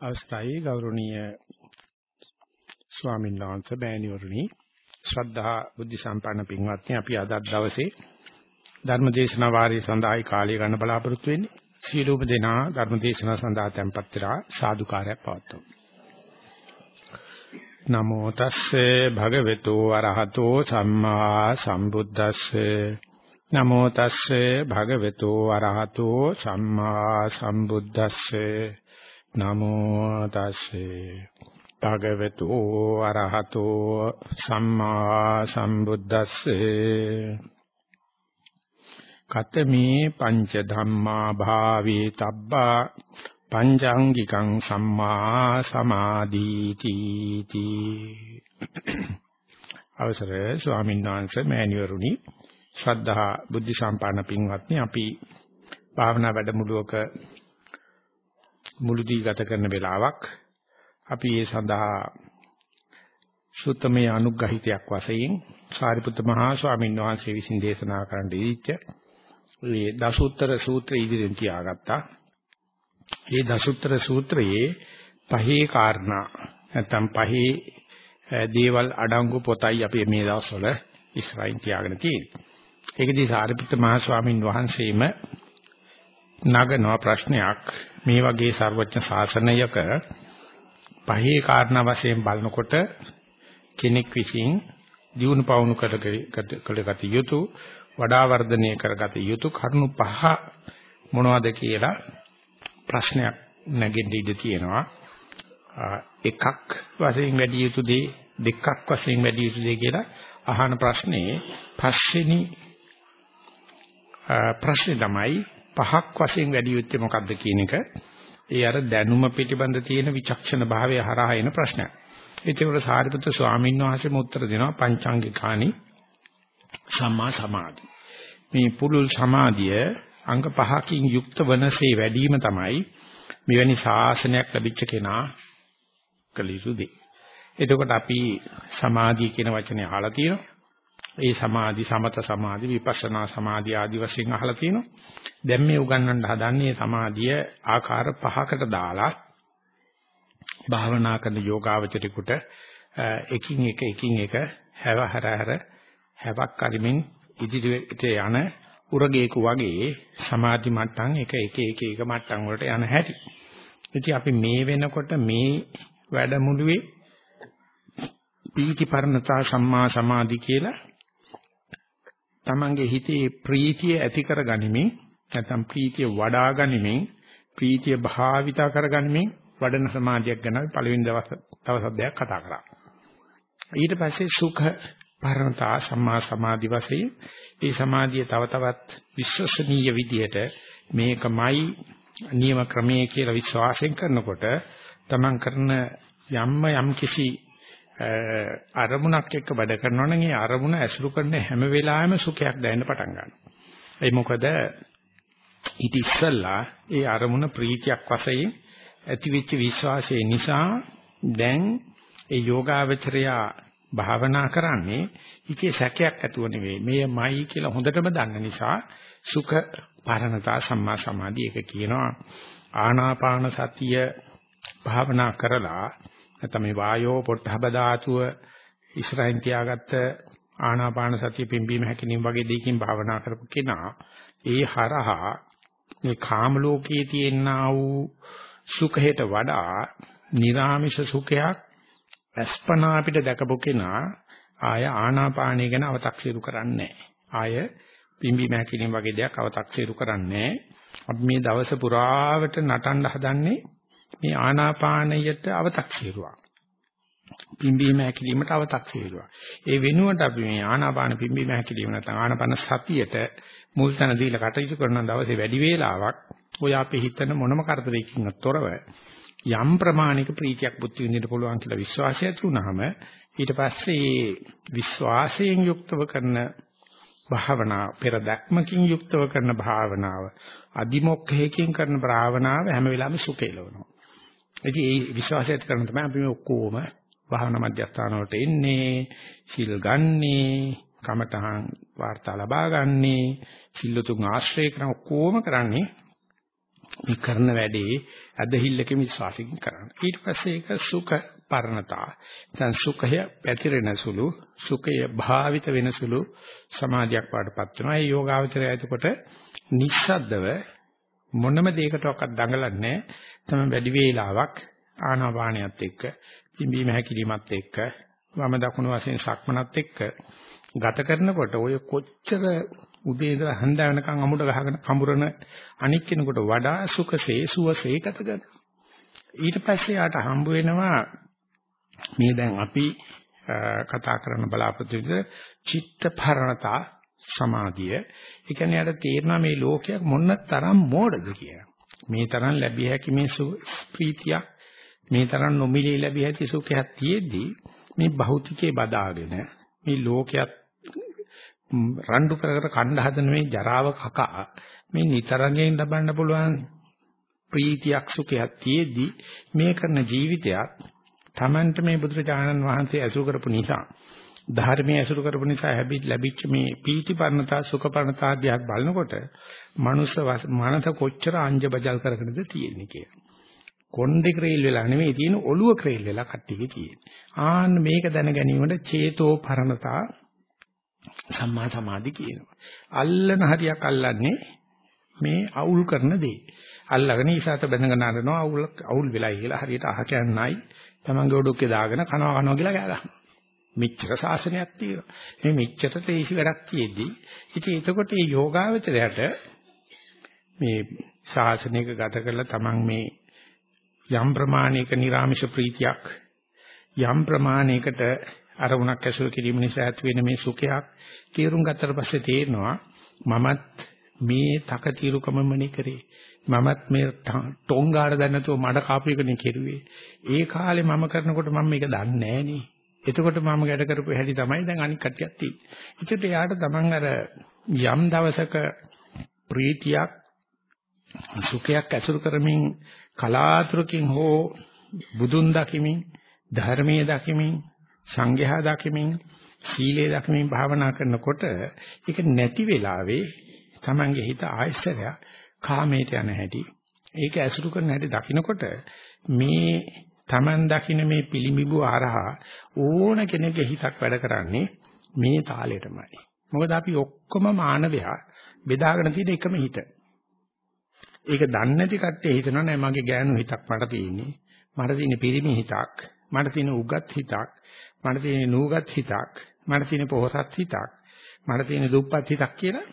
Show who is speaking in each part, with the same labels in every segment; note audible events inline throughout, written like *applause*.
Speaker 1: අවස්ථයි ගෞරවනීය ස්වාමීන් වහන්සේ බෑණිවරුනි. ශ්‍රද්ධා බුද්ධ සම්පන්න පින්වත්නි අපි අද දවසේ ධර්ම දේශනා වාරය සඳහායි කාලය ගන්න බලාපොරොත්තු වෙන්නේ. සීලූප දෙනා ධර්ම දේශනා සඳහා tempත් වෙලා සාදුකාරයක් පවත්වමු. නමෝ තස්සේ භගවතු අරහතෝ සම්මා සම්බුද්දස්සේ. නමෝ තස්සේ භගවතු අරහතෝ සම්මා සම්බුද්දස්සේ. නමෝ තස්සේ භගවතු අරහතෝ සම්මා සම්බුද්දස්සේ කතමේ පංච ධම්මා භාවේ තබ්බා පංචාංගිකං සම්මා සමාධීති තී අවසරයි ස්වාමීන් වහන්සේ මෑණිවරුනි. ශ්‍රද්ධා බුද්ධ සම්පන්න පින්වත්නි අපි භාවනා වැඩමුළුවක මුළුදී ගත කරන වෙලාවක් අපි ඒ සඳහා සුත්තමේ අනුග්‍රහිතයක් වශයෙන් සාරිපුත්ත මහා ස්වාමීන් වහන්සේ විසින් දේශනා කරන්න දීච්ච මේ දසුත්තර සූත්‍රය ඉදිරියෙන් තියාගත්තා. මේ දසුත්තර සූත්‍රයේ පහේ කාරණා නැත්නම් පහේ දේවල් අඩංගු පොතයි අපි මේ දවස්වල ඉස්සරහින් තියාගෙන තියෙන්නේ. ඒකදී සාරිපුත්ත මහා ස්වාමීන් වහන්සේම නගනවා ප්‍රශ්නයක්. මේ වගේ ਸਰවඥ ශාසනයක පහේ කාරණා වශයෙන් බලනකොට කෙනෙක් විසින් දියුණු පවුණු කරගත යුතු වඩා වර්ධනය කරගත යුතු කරුණු පහ මොනවද කියලා ප්‍රශ්නයක් නැගෙන්න ඉඩ තියෙනවා. එකක් වශයෙන් වැඩි යුතු දේ දෙකක් වශයෙන් වැඩි යුතු දේ කියලා අහන ප්‍රශ්නේ පස්වෙනි ප්‍රශ්නේ තමයි පහක් වශයෙන් වැඩි යුත්තේ මොකක්ද කියන එක ඒ අර දැනුම පිටිබඳ තියෙන විචක්ෂණ භාවය හරහා එන ප්‍රශ්නයක්. ඒකවල සාරිපුත්‍ර ස්වාමීන් වහන්සේම උත්තර දෙනවා පංචාංගිකානි සම්මා සමාධි. මේ පුලුල් සමාධිය අංග පහකින් යුක්ත වනසේ වැඩිම තමයි මෙවැනි ශාසනයක් ලැබිච්ච කෙනා කළ යුතු දේ. එතකොට අපි සමාධිය කියන වචනේ අහලා තියෙනවා. ඒ සමාධි සමත සමාධි විපස්සනා සමාධි ආදි වශයෙන් අහලා තිනවා. දැන් මේ උගන්වන්න හදන්නේ සමාධිය ආකාර පහකට දාලා භාවනා කරන යෝගාවචරිකුට එකින් එක එකින් එක හැව හැර හැවක් කරිමින් ඉදිරියට යන උරගේක වගේ සමාධි මට්ටම් එක එක එක එක මට්ටම් වලට යන හැටි. ඉතින් අපි මේ වෙනකොට මේ වැඩමුළුවේ පීති පරණතා සම්මා සමාධි කියලා තමන්ගේ හිතේ ප්‍රීතිය ඇති කරගනිමින් නැත්නම් ප්‍රීතිය වඩා ගනිමින් ප්‍රීතිය භාවිතා කරගනිමින් වඩන සමාධියක් ගැන පළවෙනි දවස් දවස් දෙකක් කතා කරා. ඊට පස්සේ සුඛ පරමතා සම්මා සමාධි වශයෙන් මේ සමාධිය තව තවත් විශ්වසනීය විදිහට මේකමයි නියම ක්‍රමයේ කියලා විශ්වාසයෙන් කරනකොට තමන් කරන යම්ම යම් කිසි අරමුණක් එක්ක වැඩ කරනවා නම් ඒ අරමුණ ඇසුරු කරන හැම වෙලාවෙම සුඛයක් දැනෙන්න පටන් ගන්නවා. ඒ මොකද ඊට ඉස්සල්ලා ඒ අරමුණ ප්‍රීතියක් වශයෙන් ඇතිවෙච්ච විශ්වාසය නිසා දැන් ඒ යෝගාවචරයා භාවනා කරන්නේ ඒකේ සැකයක් ඇතුව නෙවෙයි. මේමයි කියලා හොඳටම දන්න නිසා සුඛ පරණතා සම්මා සමාධිය එක කියනවා. ආනාපාන සතිය භාවනා කරලා නැත්නම් මේ වායෝ පොට්ටහබ ධාතුව ඉස්සරහින් තියාගත්ත ආනාපාන සතිය පිම්බීම හැකිනීම වගේ දෙයකින් භාවනා කරපු කෙනා ඒ හරහා මේ කාම ලෝකයේ තියෙනා වූ සුඛයට වඩා නිර්ාමිෂ සුඛයක් අස්පනා අපිට දැකපු කෙනා ආය ආනාපානය ගැන අව탁සිරු කරන්නේ ආය පිම්බීම හැකිනීම වගේ දෙයක් අව탁සිරු කරන්නේ අපි මේ දවස පුරාවට නටන්න හදන්නේ මේ ආනාපානයට අව탁සීරුවක්. පිම්බීම හැකිලීමට අව탁සීරුවක්. ඒ වෙනුවට අපි මේ ආනාපාන පිම්බීම හැකිලීම නැත්නම් ආනාපාන සතියට මුල් තැන දීලා කටයුතු කරන දවසේ වැඩි වේලාවක් ඔය අපි හිතන මොනම කරදරයකින් තොරව යම් ප්‍රමාණික ප්‍රීතියක් බුද්ධ විඳින්න පුළුවන් කියලා විශ්වාසය ඇති වුනහම ඊට පස්සේ විශ්වාසයෙන් යුක්තව කරන භාවනාව පෙර දැක්මකින් යුක්තව කරන භාවනාව අදිමොක්ඛයෙන් කරන භාවනාව හැම වෙලාවෙම සුඛේලවනවා ඉතින් ඒ විශ්වාසය ඇති කරන තමයි අපි මේ ඔක්කොම භාවනා මධ්‍යස්ථාන වලට එන්නේ, සිල් ගන්නේ, කමතහන් වාර්තා ලබා ගන්නේ, සිල්ලුතුන් ආශ්‍රය කරන ඔක්කොම කරන්නේ මේ කරන වැඩේ අදහිල්ලක විශ්වාසකින් කරන්න. ඊට පස්සේ ඒක සුඛ පරණතා. දැන් සුඛය පැතිරෙන සුළු, සුඛය භාවිත වෙන සුළු සමාධියක් වඩපත් වෙනවා. ඒ යෝගාවචරය එතකොට නිස්සද්දව මොනම දෙයකටවත් දඟලන්නේ තමයි වැඩි වේලාවක් ආනාපානියත් එක්ක, පිම්බීම හැකිලිමත් එක්ක, වම දකුණු වශයෙන් සක්මනත් එක්ක ගත කරනකොට ඔය කොච්චර උදේ ඉඳලා හඳ වෙනකන් අමුඩ ගහගෙන කඹරන අනික් කෙනෙකුට වඩා සුඛසේ සුවසේ ගත කරන. ඊට පස්සේ යාට හම්බ වෙනවා මේ දැන් අපි කතා කරන බලාපොරොත්තු විදිහ චිත්ත පරණතා සමාධිය. ඒ කියන්නේ යාට තේරෙනවා මේ ලෝකයක් මොන තරම් මෝඩද කියලා. මේ තරම් ලැබිය හැකි මේ ප්‍රීතියක් මේ තරම් නොමිලේ ලැබිය හැකි සුඛයක් තියෙද්දී මේ භෞතිකේ බදාගෙන මේ ලෝකයක් රණ්ඩු කර කර කණ්ඩ හදන මේ ජරාව කකා මේ නිතරගෙන් ලබන්න පුළුවන් ප්‍රීතියක් සුඛයක් තියේදී මේ කරන ජීවිතයක් Tamanට මේ බුදුරජාණන් වහන්සේ ඇසුරු කරපු නිසා ධර්මයේ ඇසුරු කරපු නිසා හැබි ලැබිච්ච මේ පීතිපර්ණතා සුඛපර්ණතා දිහා බලනකොට මනුස්ස මනස කොච්චර අංජබජල් කරගෙනද තියෙන්නේ කියලා. කොණ්ඩේ ක්‍රේල් වෙලා නෙමෙයි තියෙන්නේ ඔළුව ක්‍රේල් වෙලා කට්ටියගේ තියෙන්නේ. ආන්න මේක දැන ගැනීමට චේතෝ පරණතා සම්මා සමාධි කියනවා. අල්ලන හරියක් අල්ලන්නේ මේ අවුල් කරන දේ. අල්ලගෙන ඊසాత බැඳගෙන අරනවා අවුල් අවුල් වෙලයි කියලා හරියට අහ කියන්නයි තමන්ගේ ඔඩොක්කේ දාගෙන කනවා කනවා කියලා කෑ ගන්නවා. මෙච්චර සාසනයක් තියෙනවා. මේ මෙච්චර තේසි වැඩක් තියෙද්දි ඉතින් එතකොට මේ යෝගාවචරයට මේ ශාසනයක ගත කරලා තමන් මේ යම් ප්‍රමාණයක නිර්ාමිෂ ප්‍රීතියක් යම් ප්‍රමාණයකට අරමුණක් ඇසුරු කිරීම නිසා ඇති වෙන මේ සුඛයක් තීරුම් ගත්තට පස්සේ තේරෙනවා මමත් මේ තකතිරුකමමනේ කරේ මමත් මේ ටොංගාර දැන්නතෝ මඩ කාපු එකනේ කෙරුවේ. ඒ කාලේ මම කරනකොට මම මේක දන්නේ නෑනේ. එතකොට මම ගැට කරපු හැටි තමයි දැන් අනික් කට්ටියක් තියෙන්නේ. ඒකට යාට තමන් අර යම් දවසක ප්‍රීතියක් සුඛයක් ඇසුරු කරමින් කලාතුරකින් හෝ බුදුන් දකිමින් ධර්මයේ දකිමින් සංඝයා දකිමින් සීලයේ දකිමින් භාවනා කරනකොට ඒක නැති වෙලාවේ Tamange හිත ආයශ්චර්ය කාමයට යන හැටි ඒක ඇසුරු කරන හැටි දකිනකොට මේ Taman දකින මේ පිළිඹු ආරහා ඕන කෙනෙක්ගේ හිතක් වැඩ කරන්නේ මේ තාලෙටමයි. මොකද අපි ඔක්කොම මානවයා බෙදාගෙන තියෙන එකම හිත. ඒක දන්නේ නැති කට්ටිය හිතනවා නෑ මගේ ගෑනු හිතක් මට තියෙන්නේ. මට තියෙන පිරිමි හිතක් මට තියෙන උගත් හිතක් මට තියෙන නූගත් හිතක් මට තියෙන පොහසත් හිතක් මට තියෙන දුප්පත් හිතක් කියලා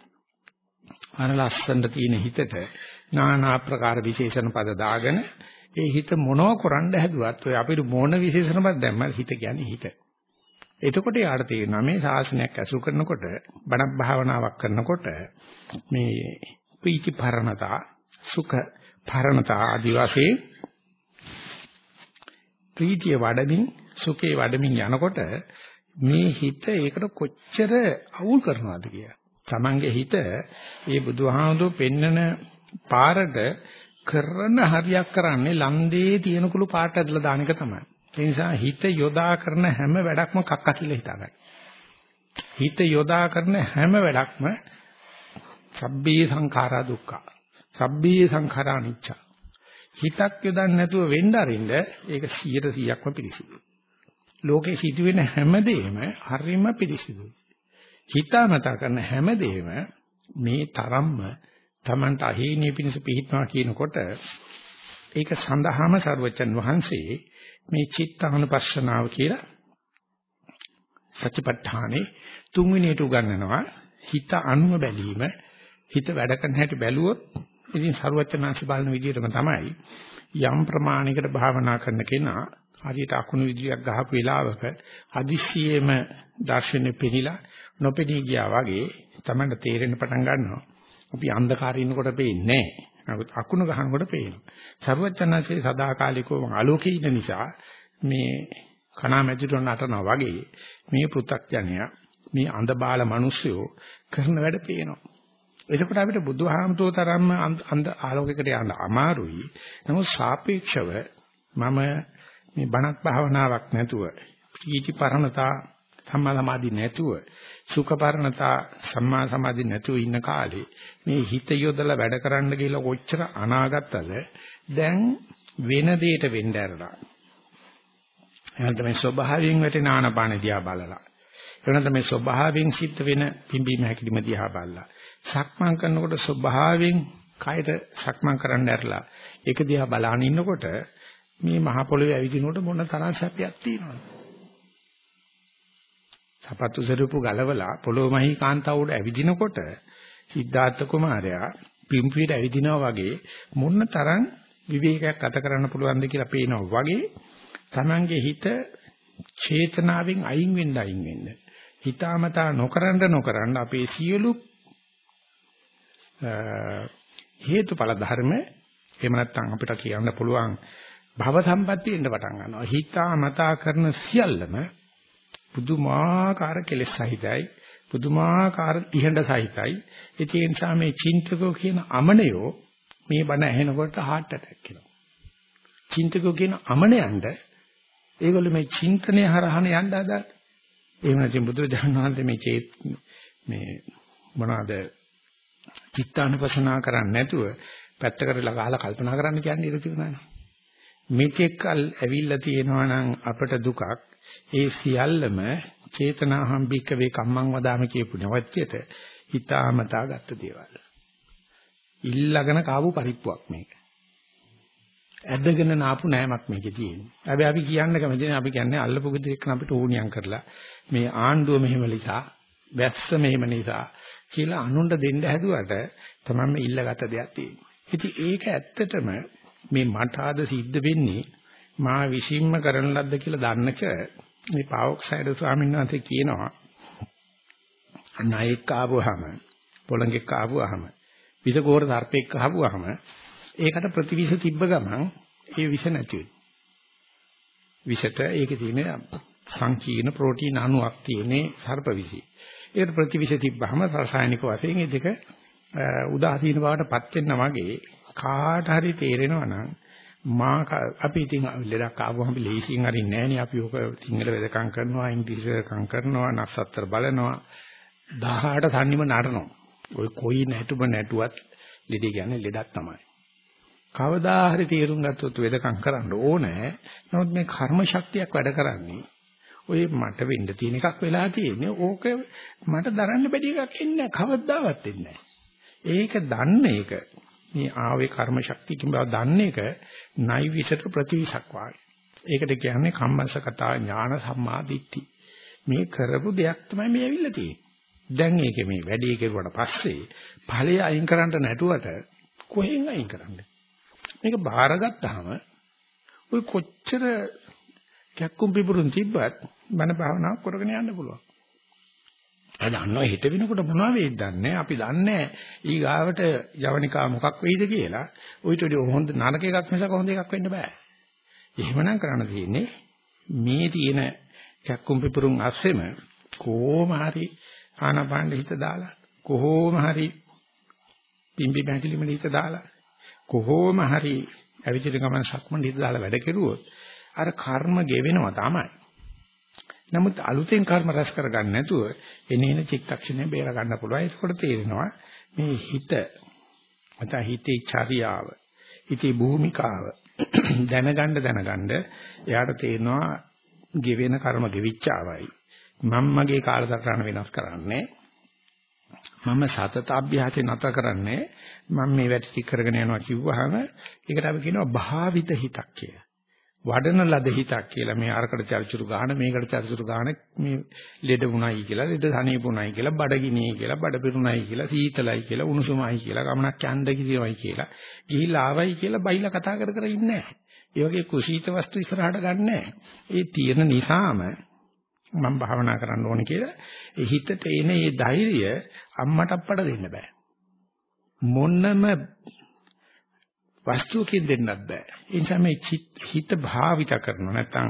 Speaker 1: අර ලස්සනට තියෙන හිතට নানা ආකාර විශේෂණ පද දාගෙන ඒ හිත මොනව කරන්න හැදුවත් ඔය අපිට මොන විශේෂණ පද දැම්ම හිත කියන්නේ හිත. එතකොට යාට තේරෙනවා මේ ශාසනයක් ඇසුරු කරනකොට බණ භාවනාවක් කරනකොට මේ පීති පරණතා සුඛ පරණතා ආදි වශයෙන් ප්‍රීතිය වඩමින් සුඛේ වඩමින් යනකොට මේ හිත ඒකට කොච්චර අවුල් කරනවද කියලා. Tamange හිත ඒ බුදුහාමුදුරු පෙන්නන පාරට කරන හරියක් කරන්නේ ලන්දේ තියෙන කුළු පාට ඇදලා දාන එක තමයි. ඒ නිසා හිත යොදා කරන හැම වැඩක්ම කක්ක කියලා හිතාගන්න. හිත යොදා කරන හැම වැඩක්ම සබ්බේ සංඛාරා දුක්ඛ. සබ්බේ සංඛාරා අනිච්ච. හිතක් යොදන්නේ නැතුව වෙන්න අරින්න ඒක 100%ක්ම පිළිසිදුයි. ලෝකේ සිදුවෙන හැමදේම හරිම පිළිසිදුයි. හිතාමතා කරන හැමදේම මේ තරම්ම Tamanට අහේනිය පිණිස පිහිටනවා කියනකොට ඒක සඳහාම සර්වචන් වහන්සේ මේ චිත්තානුපස්සනාව කියලා සත්‍යපට්ඨානේ තුන්වෙනියට උගන්වනවා හිත අනුව බැලීම හිත වැඩ කරන හැටි බැලුවොත් ඉතින් සරුවචනාංශ බලන විදිහටම තමයි යම් ප්‍රමාණයකට භාවනා කරන කෙනා හරියට අකුණු විදියක් ගහපු වෙලාවක හදිස්සියෙම දර්ශනෙ පිළිලා නොපෙනී ගියා වගේ තමයි තේරෙන්න පටන් ගන්නවා. අපි අන්ධකාරයේ ඉන්නකොට පේන්නේ නැහැ. අකුණු ගහනකොට පේනවා. සරුවචනාංශේ සදාකාලිකව ආලෝකයේ ඉන්න නිසා මේ කණා මැදිට නටනවා වගේ මේ පෘථග්ජනයා මේ අඳ බාල මිනිස්සුયો කරන වැඩ පේනවා. එතකොට අපිට බුදුහාමතෝ තරම්ම අන්ධ ආලෝකයකට යන්න අමාරුයි. නමුත් සාපේක්ෂව මම මේ බණක් භාවනාවක් නැතුව කීටි පරණතා සම්මා සමාධි නැතුව සුඛපරණතා සම්මා සමාධි නැතුව ඉන්න කාලේ මේ හිත යොදලා වැඩ කරන්න කියලා කොච්චර අනාගතද දැන් වෙන දෙයකට වෙන්න ඇරලා. එහෙනම් තමයි ස්වභාවයෙන් වැටෙන ආනපාන දිහා බලලා. එහෙනම් තමයි ස්වභාවයෙන් සිද්ධ වෙන පිම්බීම හැකිලිම දිහා බලලා. සක්මන් කරනකොට ස්වභාවයෙන් කයට සක්මන් කරන්න ඇරලා. ඒක දිහා බලාගෙන ඉන්නකොට මේ මහ පොළොවේ ඇවිදිනකොට මොන තරම් සැපයක් තියෙනවද? සපත්තු සරුපු ගලවලා පොළොමහි කාන්තාව උඩ ඇවිදිනකොට සිද්ධාර්ථ කුමාරයා පිම්පියට ඇවිදිනවා වගේ මොන තරම් විවේකයක් ගත කරන්න පුළුවන්ද කියලා පේනවා වගේ Tamange හිත චේතනාවෙන් අයින් වෙන්න අයින් වෙන්න. හිතාමතා නොකරන නොකරන අපේ සියලු හේතුඵල ධර්ම එහෙම නැත්නම් අපිට කියන්න පුළුවන් භව සම්පත්තිය එන්න පටන් ගන්නවා. හිතාමතා කරන සියල්ලම පුදුමාකාර කෙලෙස් සහිතයි පුදුමාකාර ඉහඬ සහිතයි. ඒ නිසා මේ චින්තකෝ කියන අමනයෝ මේ බණ ඇහෙනකොට heart attack එනවා. චින්තකෝ කියන අමනයන්ට ඒගොල්ලෝ මේ චින්තනය හරහාන යන්න හදා එහෙම නැත්නම් බුදුරජාණන් වහන්සේ මේ චේත් මේ මොනවාද චිත්තානුපසනාව කරන්නේ නැතුව පැත්තකට ගහලා කල්පනා කරන්න කියන්නේ ඉර තියුණානේ. මේකෙක්ල් ඇවිල්ලා තියෙනවා නම් අපට දුකක්. ඒ සියල්ලම චේතනාහම් බික්කවේ කම්මං වදාම කියපු නවත්‍යයට හිතාමතා ගත්ත දේවල්. ඉල්ලගෙන කාපු පරිප්පුවක් මේක. ඇදගෙන නාපු නෑමක් මේකේ තියෙන්නේ. හැබැයි අපි කියන්න කැමති නෑ අපි කියන්නේ අල්ලපු ගෙදරක අපිට ඕනියම් කරලා මේ ආණ්ඩුව මෙහෙම නිසා, වැස්ස මෙහෙම නිසා කියලා අනුන්ට දෙන්න හැදුවට තමයි ඉල්ලගත දෙයක් තියෙන්නේ. ඉතින් ඒක ඇත්තටම මේ මට ආද සිද්ධ වෙන්නේ මා විශ්ීම්ම කරන ලද්ද කියලා දන්නක මේ පාවොක්සයිඩ් ස්වාමීන් වහන්සේ කියනවා ණයෙක් ආවොහම පොළඟෙක් ආවොහම විසකෝර සර්පෙක් ආවොහම ඒකට ප්‍රතිවිෂ තිබ්බ ගමන් ඒ විෂ නැති වෙනවා. විෂට ඒකේ තියෙන සංකීර්ණ ප්‍රෝටීන අණුවක් තියෙනේ සර්ප විෂි. ඒකට ප්‍රතිවිෂ තිබ්බහම රසායනික වශයෙන් ඒ දෙක උදාසීන බවටපත් වෙනා වගේ කාට හරි තේරෙනවා නම් මා අපි ඉතින් ලෙඩක් ආවම ලේසියෙන් අරින්නේ නැහැ නේ. අපි ඔක සිංහල වෙදකම් කරනවා ඉංග්‍රීසි වෙදකම් කරනවා නස්සත්තර බලනවා. 18 තන්නිම නටනවා. ඔය කොයි නැටුම නැටුවත් ලෙඩ කියන්නේ ලෙඩක් තමයි. කවදා හරි තීරුම් ගත්තොත් වෙදකම් කරන්න ඕනේ. නමුත් මේ කර්ම ශක්තියක් වැඩ කරන්නේ ඔය මට වෙන්න තියෙන එකක් වෙලා තියෙන්නේ. ඕක මට දරන්න බැරි එකක් එන්නේ කවදාවත් එන්නේ ඒක දන්න එක. මේ ආවේ කර්ම ශක්තියකින් බව දන්නේ එක නයිවිසට ප්‍රතිවිසක් වාගේ. ඒකට කියන්නේ කම්මස්සකතා ඥාන සම්මාදිට්ඨි. මේ කරපු දෙයක් තමයි මේ ඇවිල්ලා තියෙන්නේ. දැන් ඒකේ මේ වැඩේ කෙරුවට පස්සේ ඵලය අයින් කරන්න නැටුවට කොහෙන් අයින් කරන්නේ? මේක බාරගත්තාම ඔය කොච්චර කැක්කුම් පිපුරුන් තිබ්බත් මන භාවනාවක් කරගෙන යන්න පුළුවන්. අද දන්නවා හිත වෙනකොට මොනවා වෙයිද දන්නේ අපි දන්නේ ඊගාවට යවනිකා මොකක් වෙයිද කියලා. උවිත වඩා හොඳ නරක එකක් මිසක හොඳ එකක් වෙන්න බෑ. එහෙමනම් කරන්න තියෙන්නේ මේ තියෙන කැක්කුම් පිපුරුම් අස්සෙම කොහොම හරි ආනපාන හිත දාලා කොහොම හරි පිම්බි බැඳිලිම හිත දාලා කොහොම හරි අවිචිත ගමන සක්මන් හිත දාලා වැඩ කෙරුවොත් අර කර්ම ගෙවෙනවා තමයි. නමුත් අලුතෙන් කර්ම රැස් කරගන්න නැතුව එනේන චිත්තක්ෂණය බේර ගන්න පුළුවන්. ඒකකොට තේරෙනවා මේ හිත නැත්නම් හිතේ චර්යාව, හිතේ භූමිකාව *clears throat* දැනගන්න දැනගන්න එයාට තේරෙනවා ගෙවෙන කර්ම ගෙවිච්චාවයි. මම මගේ කාලසටහන වෙනස් කරන්නේ මම සතත අභ්‍යාසය නැත කරන්නේ මම මේ වැඩ ටික කරගෙන යනවා කිව්වහම ඒකට අපි කියනවා භාවිත හිතක් කියලා. වඩන ලද හිතක් කියලා මේ අරකට චරිචුරු ගන්න මේකට චරිචුරු ගන්න මේ ලෙඩ වුණයි කියලා ලෙඩ සනීපුණයි කියලා බඩගිනියි කියලා බඩ පිරුණයි කියලා සීතලයි කියලා උණුසුමයි කියලා ගමනක් යන්න කිසිවයි කියලා ගිහිල්ලා ආවයි කියලා බයිලා කතා කර කර ඉන්නේ නැහැ. ඒ වගේ කුසීත වස්තු ඉස්සරහට ගන්නෑ. ඒ තියෙන නිසාම මම භාවනා කරන්න ඕනේ කියලා ඒ හිතට එන ඒ ධෛර්යය අම්මට අප්පට දෙන්න බෑ. මොන්නම වස්තුවකින් දෙන්නත් බෑ. ඒ නිසා මේ හිත භාවිත කරනවා නැත්නම්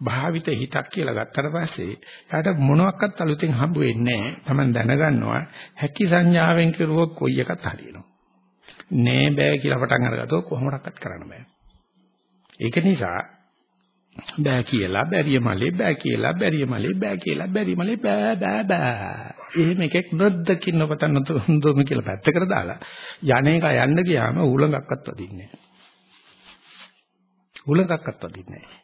Speaker 1: භාවිත හිතක් කියලා ගත්තට පස්සේ යාට මොනවත් අලුතෙන් හම්බ වෙන්නේ නැහැ. Taman දැනගන්නවා හැකි සංඥාවෙන් කරුවොත් කොයි එකත් හරියනවා. නෑ බෑ කියලා පටන් අරගත්තොත් කොහොමඩක්වත් කරන්න බෑ. ඒක නිසා බෑ කියලා බැරිය මලේ බෑ කියලා බැරිය මලේ බෑ කියලා බැරි මලේ බෑ බෑ බෑ. එහෙම එකෙක් නොදකින්න පතන්න දුම කියලා පැත්තකට දාලා යන්නේක යන්න ගියාම උලඟක්වත් වදින්නේ නැහැ. උලඟක්වත් වදින්නේ නැහැ.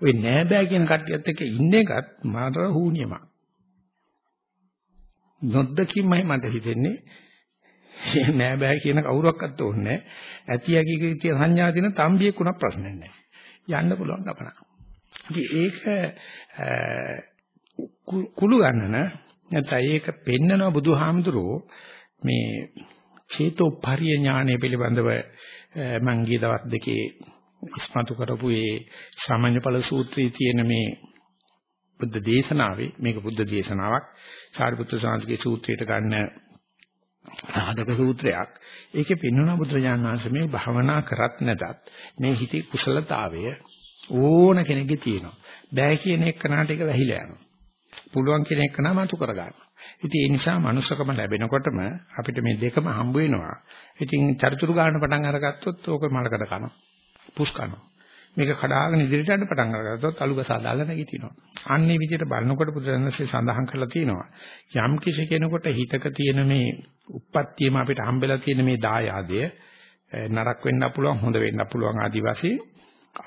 Speaker 1: ওই නෑ බෑ කියන කට්ටියත් එක්ක ඉන්න එකත් මාතර හුනියමක්. නොදකින්මයි මට හිතෙන්නේ නෑ බෑ කියන කවුරක්වත් ඕනේ නැහැ. ඇති යකිගේ තියෙන සංඥා දින තම්බියෙක් උනක් ප්‍රශ්නයක් නැහැ. යන්න පුළුවන් ගමන. ඉතින් ඒක කුළු ගන්නන නැත්නම් ඒක පෙන්නන බුදුහාමුදුරෝ මේ චේතෝ පරිය ඥානය පිළිබඳව මම ගිය දවස් දෙකේ ඉස්මතු කරපු ඒ සාමාන්‍ය ඵල සූත්‍රයේ තියෙන මේ බුද්ධ දේශනාවේ මේක බුද්ධ දේශනාවක් සාරිපුත්‍ර සාන්තිගේ සූත්‍රයට ගන්න සාධක සූත්‍රයක් ඒකේ පෙන්වන බුදුරජාණන් වහන්සේ මේ භවනා කරත් නැතත් මේ හිතේ කුසලතාවය ඕන කෙනෙක්ගේ තියෙනවා. බෑ කියන එකනට ඒක වැහිලා යනවා. පුළුවන් කියන එක නම් අතු කරගන්න. ඉතින් ඒ නිසා manussකම ලැබෙනකොටම අපිට මේ දෙකම හම්බ වෙනවා. ඉතින් චරිචුරු ගන්න පටන් අරගත්තොත් ඕක මලකඩ කනවා. පුස් කනවා. මේක කඩාගෙන ඉදිරියට යන්න පටන් අරගත්තොත් අලුගස දාලා නැගිටිනවා. අන්නේ විදිහට බලනකොට බුදුරජාණන්සේ සඳහන් කරලා තියෙනවා. යම් කිසි කෙනෙකුට හිතක තියෙන මේ උප්පත්තියම අපිට හම්බෙලා තියෙන මේ දායාදය නරක වෙන්න පුළුවන් හොඳ වෙන්න පුළුවන් ආදි වශයෙන්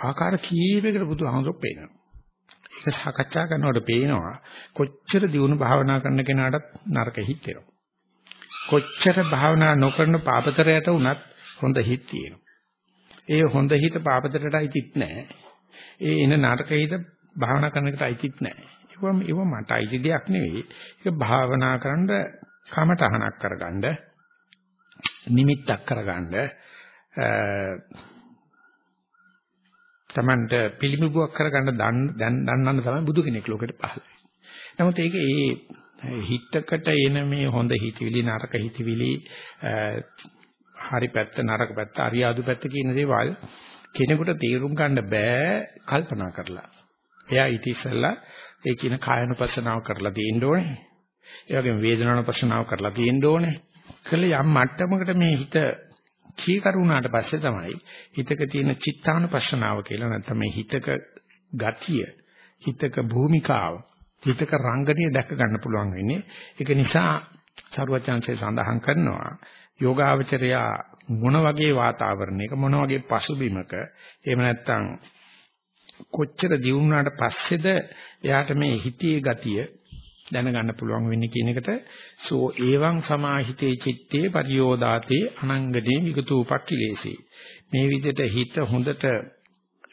Speaker 1: ආකාර කීපයකට බුදුහාමුදුරුවෝ පේනවා. ඒක සාකච්ඡා කරනකොට පේනවා කොච්චර දියුණු භාවනා කරන කෙනාටත් නරක හිත් එනවා. කොච්චර භාවනා නොකරන පාපතරයට උනත් හොඳ හිත් තියෙනවා. ඒ හොඳ හිත පාපතරයට අයිතිත් නැහැ. ඒ එන නරක හිත භාවනා කරන එකට අයිතිත් නැහැ. ඒවම ඒව මට අයිති දෙයක් නෙවෙයි. ඒක භාවනා කරන්න කමටහනක් කරගන්න නිමිත්තක් කරගන්න Tamanට පිළිඹුවක් කරගන්න දැන් දන්නන්න තමයි බුදු කෙනෙක් ලෝකෙට පහළ නමුත් ඒක ඒ හිතකට එන මේ හොඳ හිතවිලි නරක හිතවිලි හරි පැත්ත නරක පැත්ත අරියාදු පැත්ත කියන දේවල් කෙනෙකුට තේරුම් ගන්න බෑ කල්පනා කරලා. එයා ඊට ඉස්සෙල්ලා ඒ කියන කායනුපස්සනාව කරලා තියෙන්න ඕනේ. ඒ වගේම වේදනානුපස්සනාව කරලා තියෙන්න ඕනේ. කළ යම් මට්ටමකට මේ හිත කීකරුණාට පස්සේ තමයි හිතක තියෙන චිත්තානුපස්සනාව කියලා නැත්නම් මේ හිතක ගතිය හිතක භූමිකාව හිතක රංගනය දැක ගන්න පුළුවන් වෙන්නේ. ඒක නිසා සරුවචාන්සේ සඳහන් කරනවා යෝගාවචරයා මොන වගේ වාතාවරණයක මොන වගේ පසුබිමක එහෙම නැත්නම් කොච්චර දියුණුවාට පස්සේද එයාට මේ හිතේ ගතිය දැනගන්න පුළුවන් වෙන්නේ කියන එකට. සෝ ඒවං සමාහිතේ චිත්තේ පරියෝදාතේ අනංගදී විගතූපක්ඛිලේසී මේ විදිහට හිත හොඳට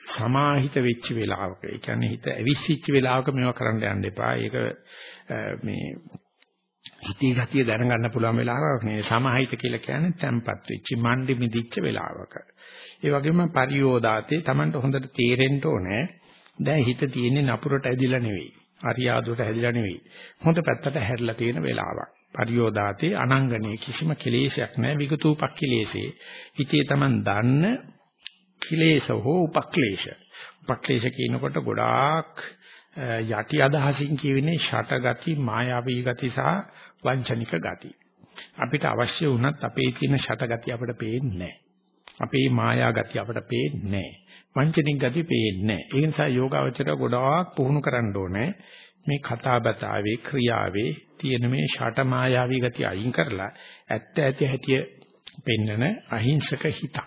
Speaker 1: සමාහිත වෙච්ච වෙලාවක ඒ කියන්නේ හිත ඇවිස්සිච්ච වෙලාවක මේවා කරන්න යන්න එපා. ඒක මේ හිතේ ගතිය දැනගන්න පුළුවන් වෙලාවක නේ සමාහිත කියලා කියන්නේ තැම්පත් වෙච්ච මණ්ඩි මිදිච්ච වෙලාවක. ඒ වගේම පරියෝදාතේ Tamanට හොඳට තේරෙන්න ඕනේ. දැන් හිත තියෙන්නේ නපුරට ඇදිලා නෙවෙයි. අරියාදුවට හැදිලා නෙවෙයි. හොඳ පැත්තට හැරිලා තියෙන වෙලාවක්. පරියෝදාතේ අනංගනේ කිසිම කෙලෙසයක් නැහැ විගතූපක් කෙලෙසේ. හිතේ Taman දන්න කිලේශ හෝ උපක්ලේශ. උපක්ලේශ කියනකොට ගොඩාක් යටි අදහසින් කියවෙන්නේ ෂටගති, මායාවී ගති සහ වංචනික ගති. අපිට අවශ්‍ය වුණත් අපේ තියෙන ෂටගති අපිට පේන්නේ නැහැ. අපේ මායා ගති අපිට පේන්නේ නැහැ. වංචනික ගති පේන්නේ නැහැ. ඒ නිසා යෝගාවචර ගොඩාක් පුහුණු කරන්න ඕනේ. මේ කතාබතාවේ ක්‍රියාවේ තියෙන මේ ෂට මායාවී ගති අයින් කරලා ඇත්ත ඇති හැටි පෙන්නන අහිංසක හිතක්.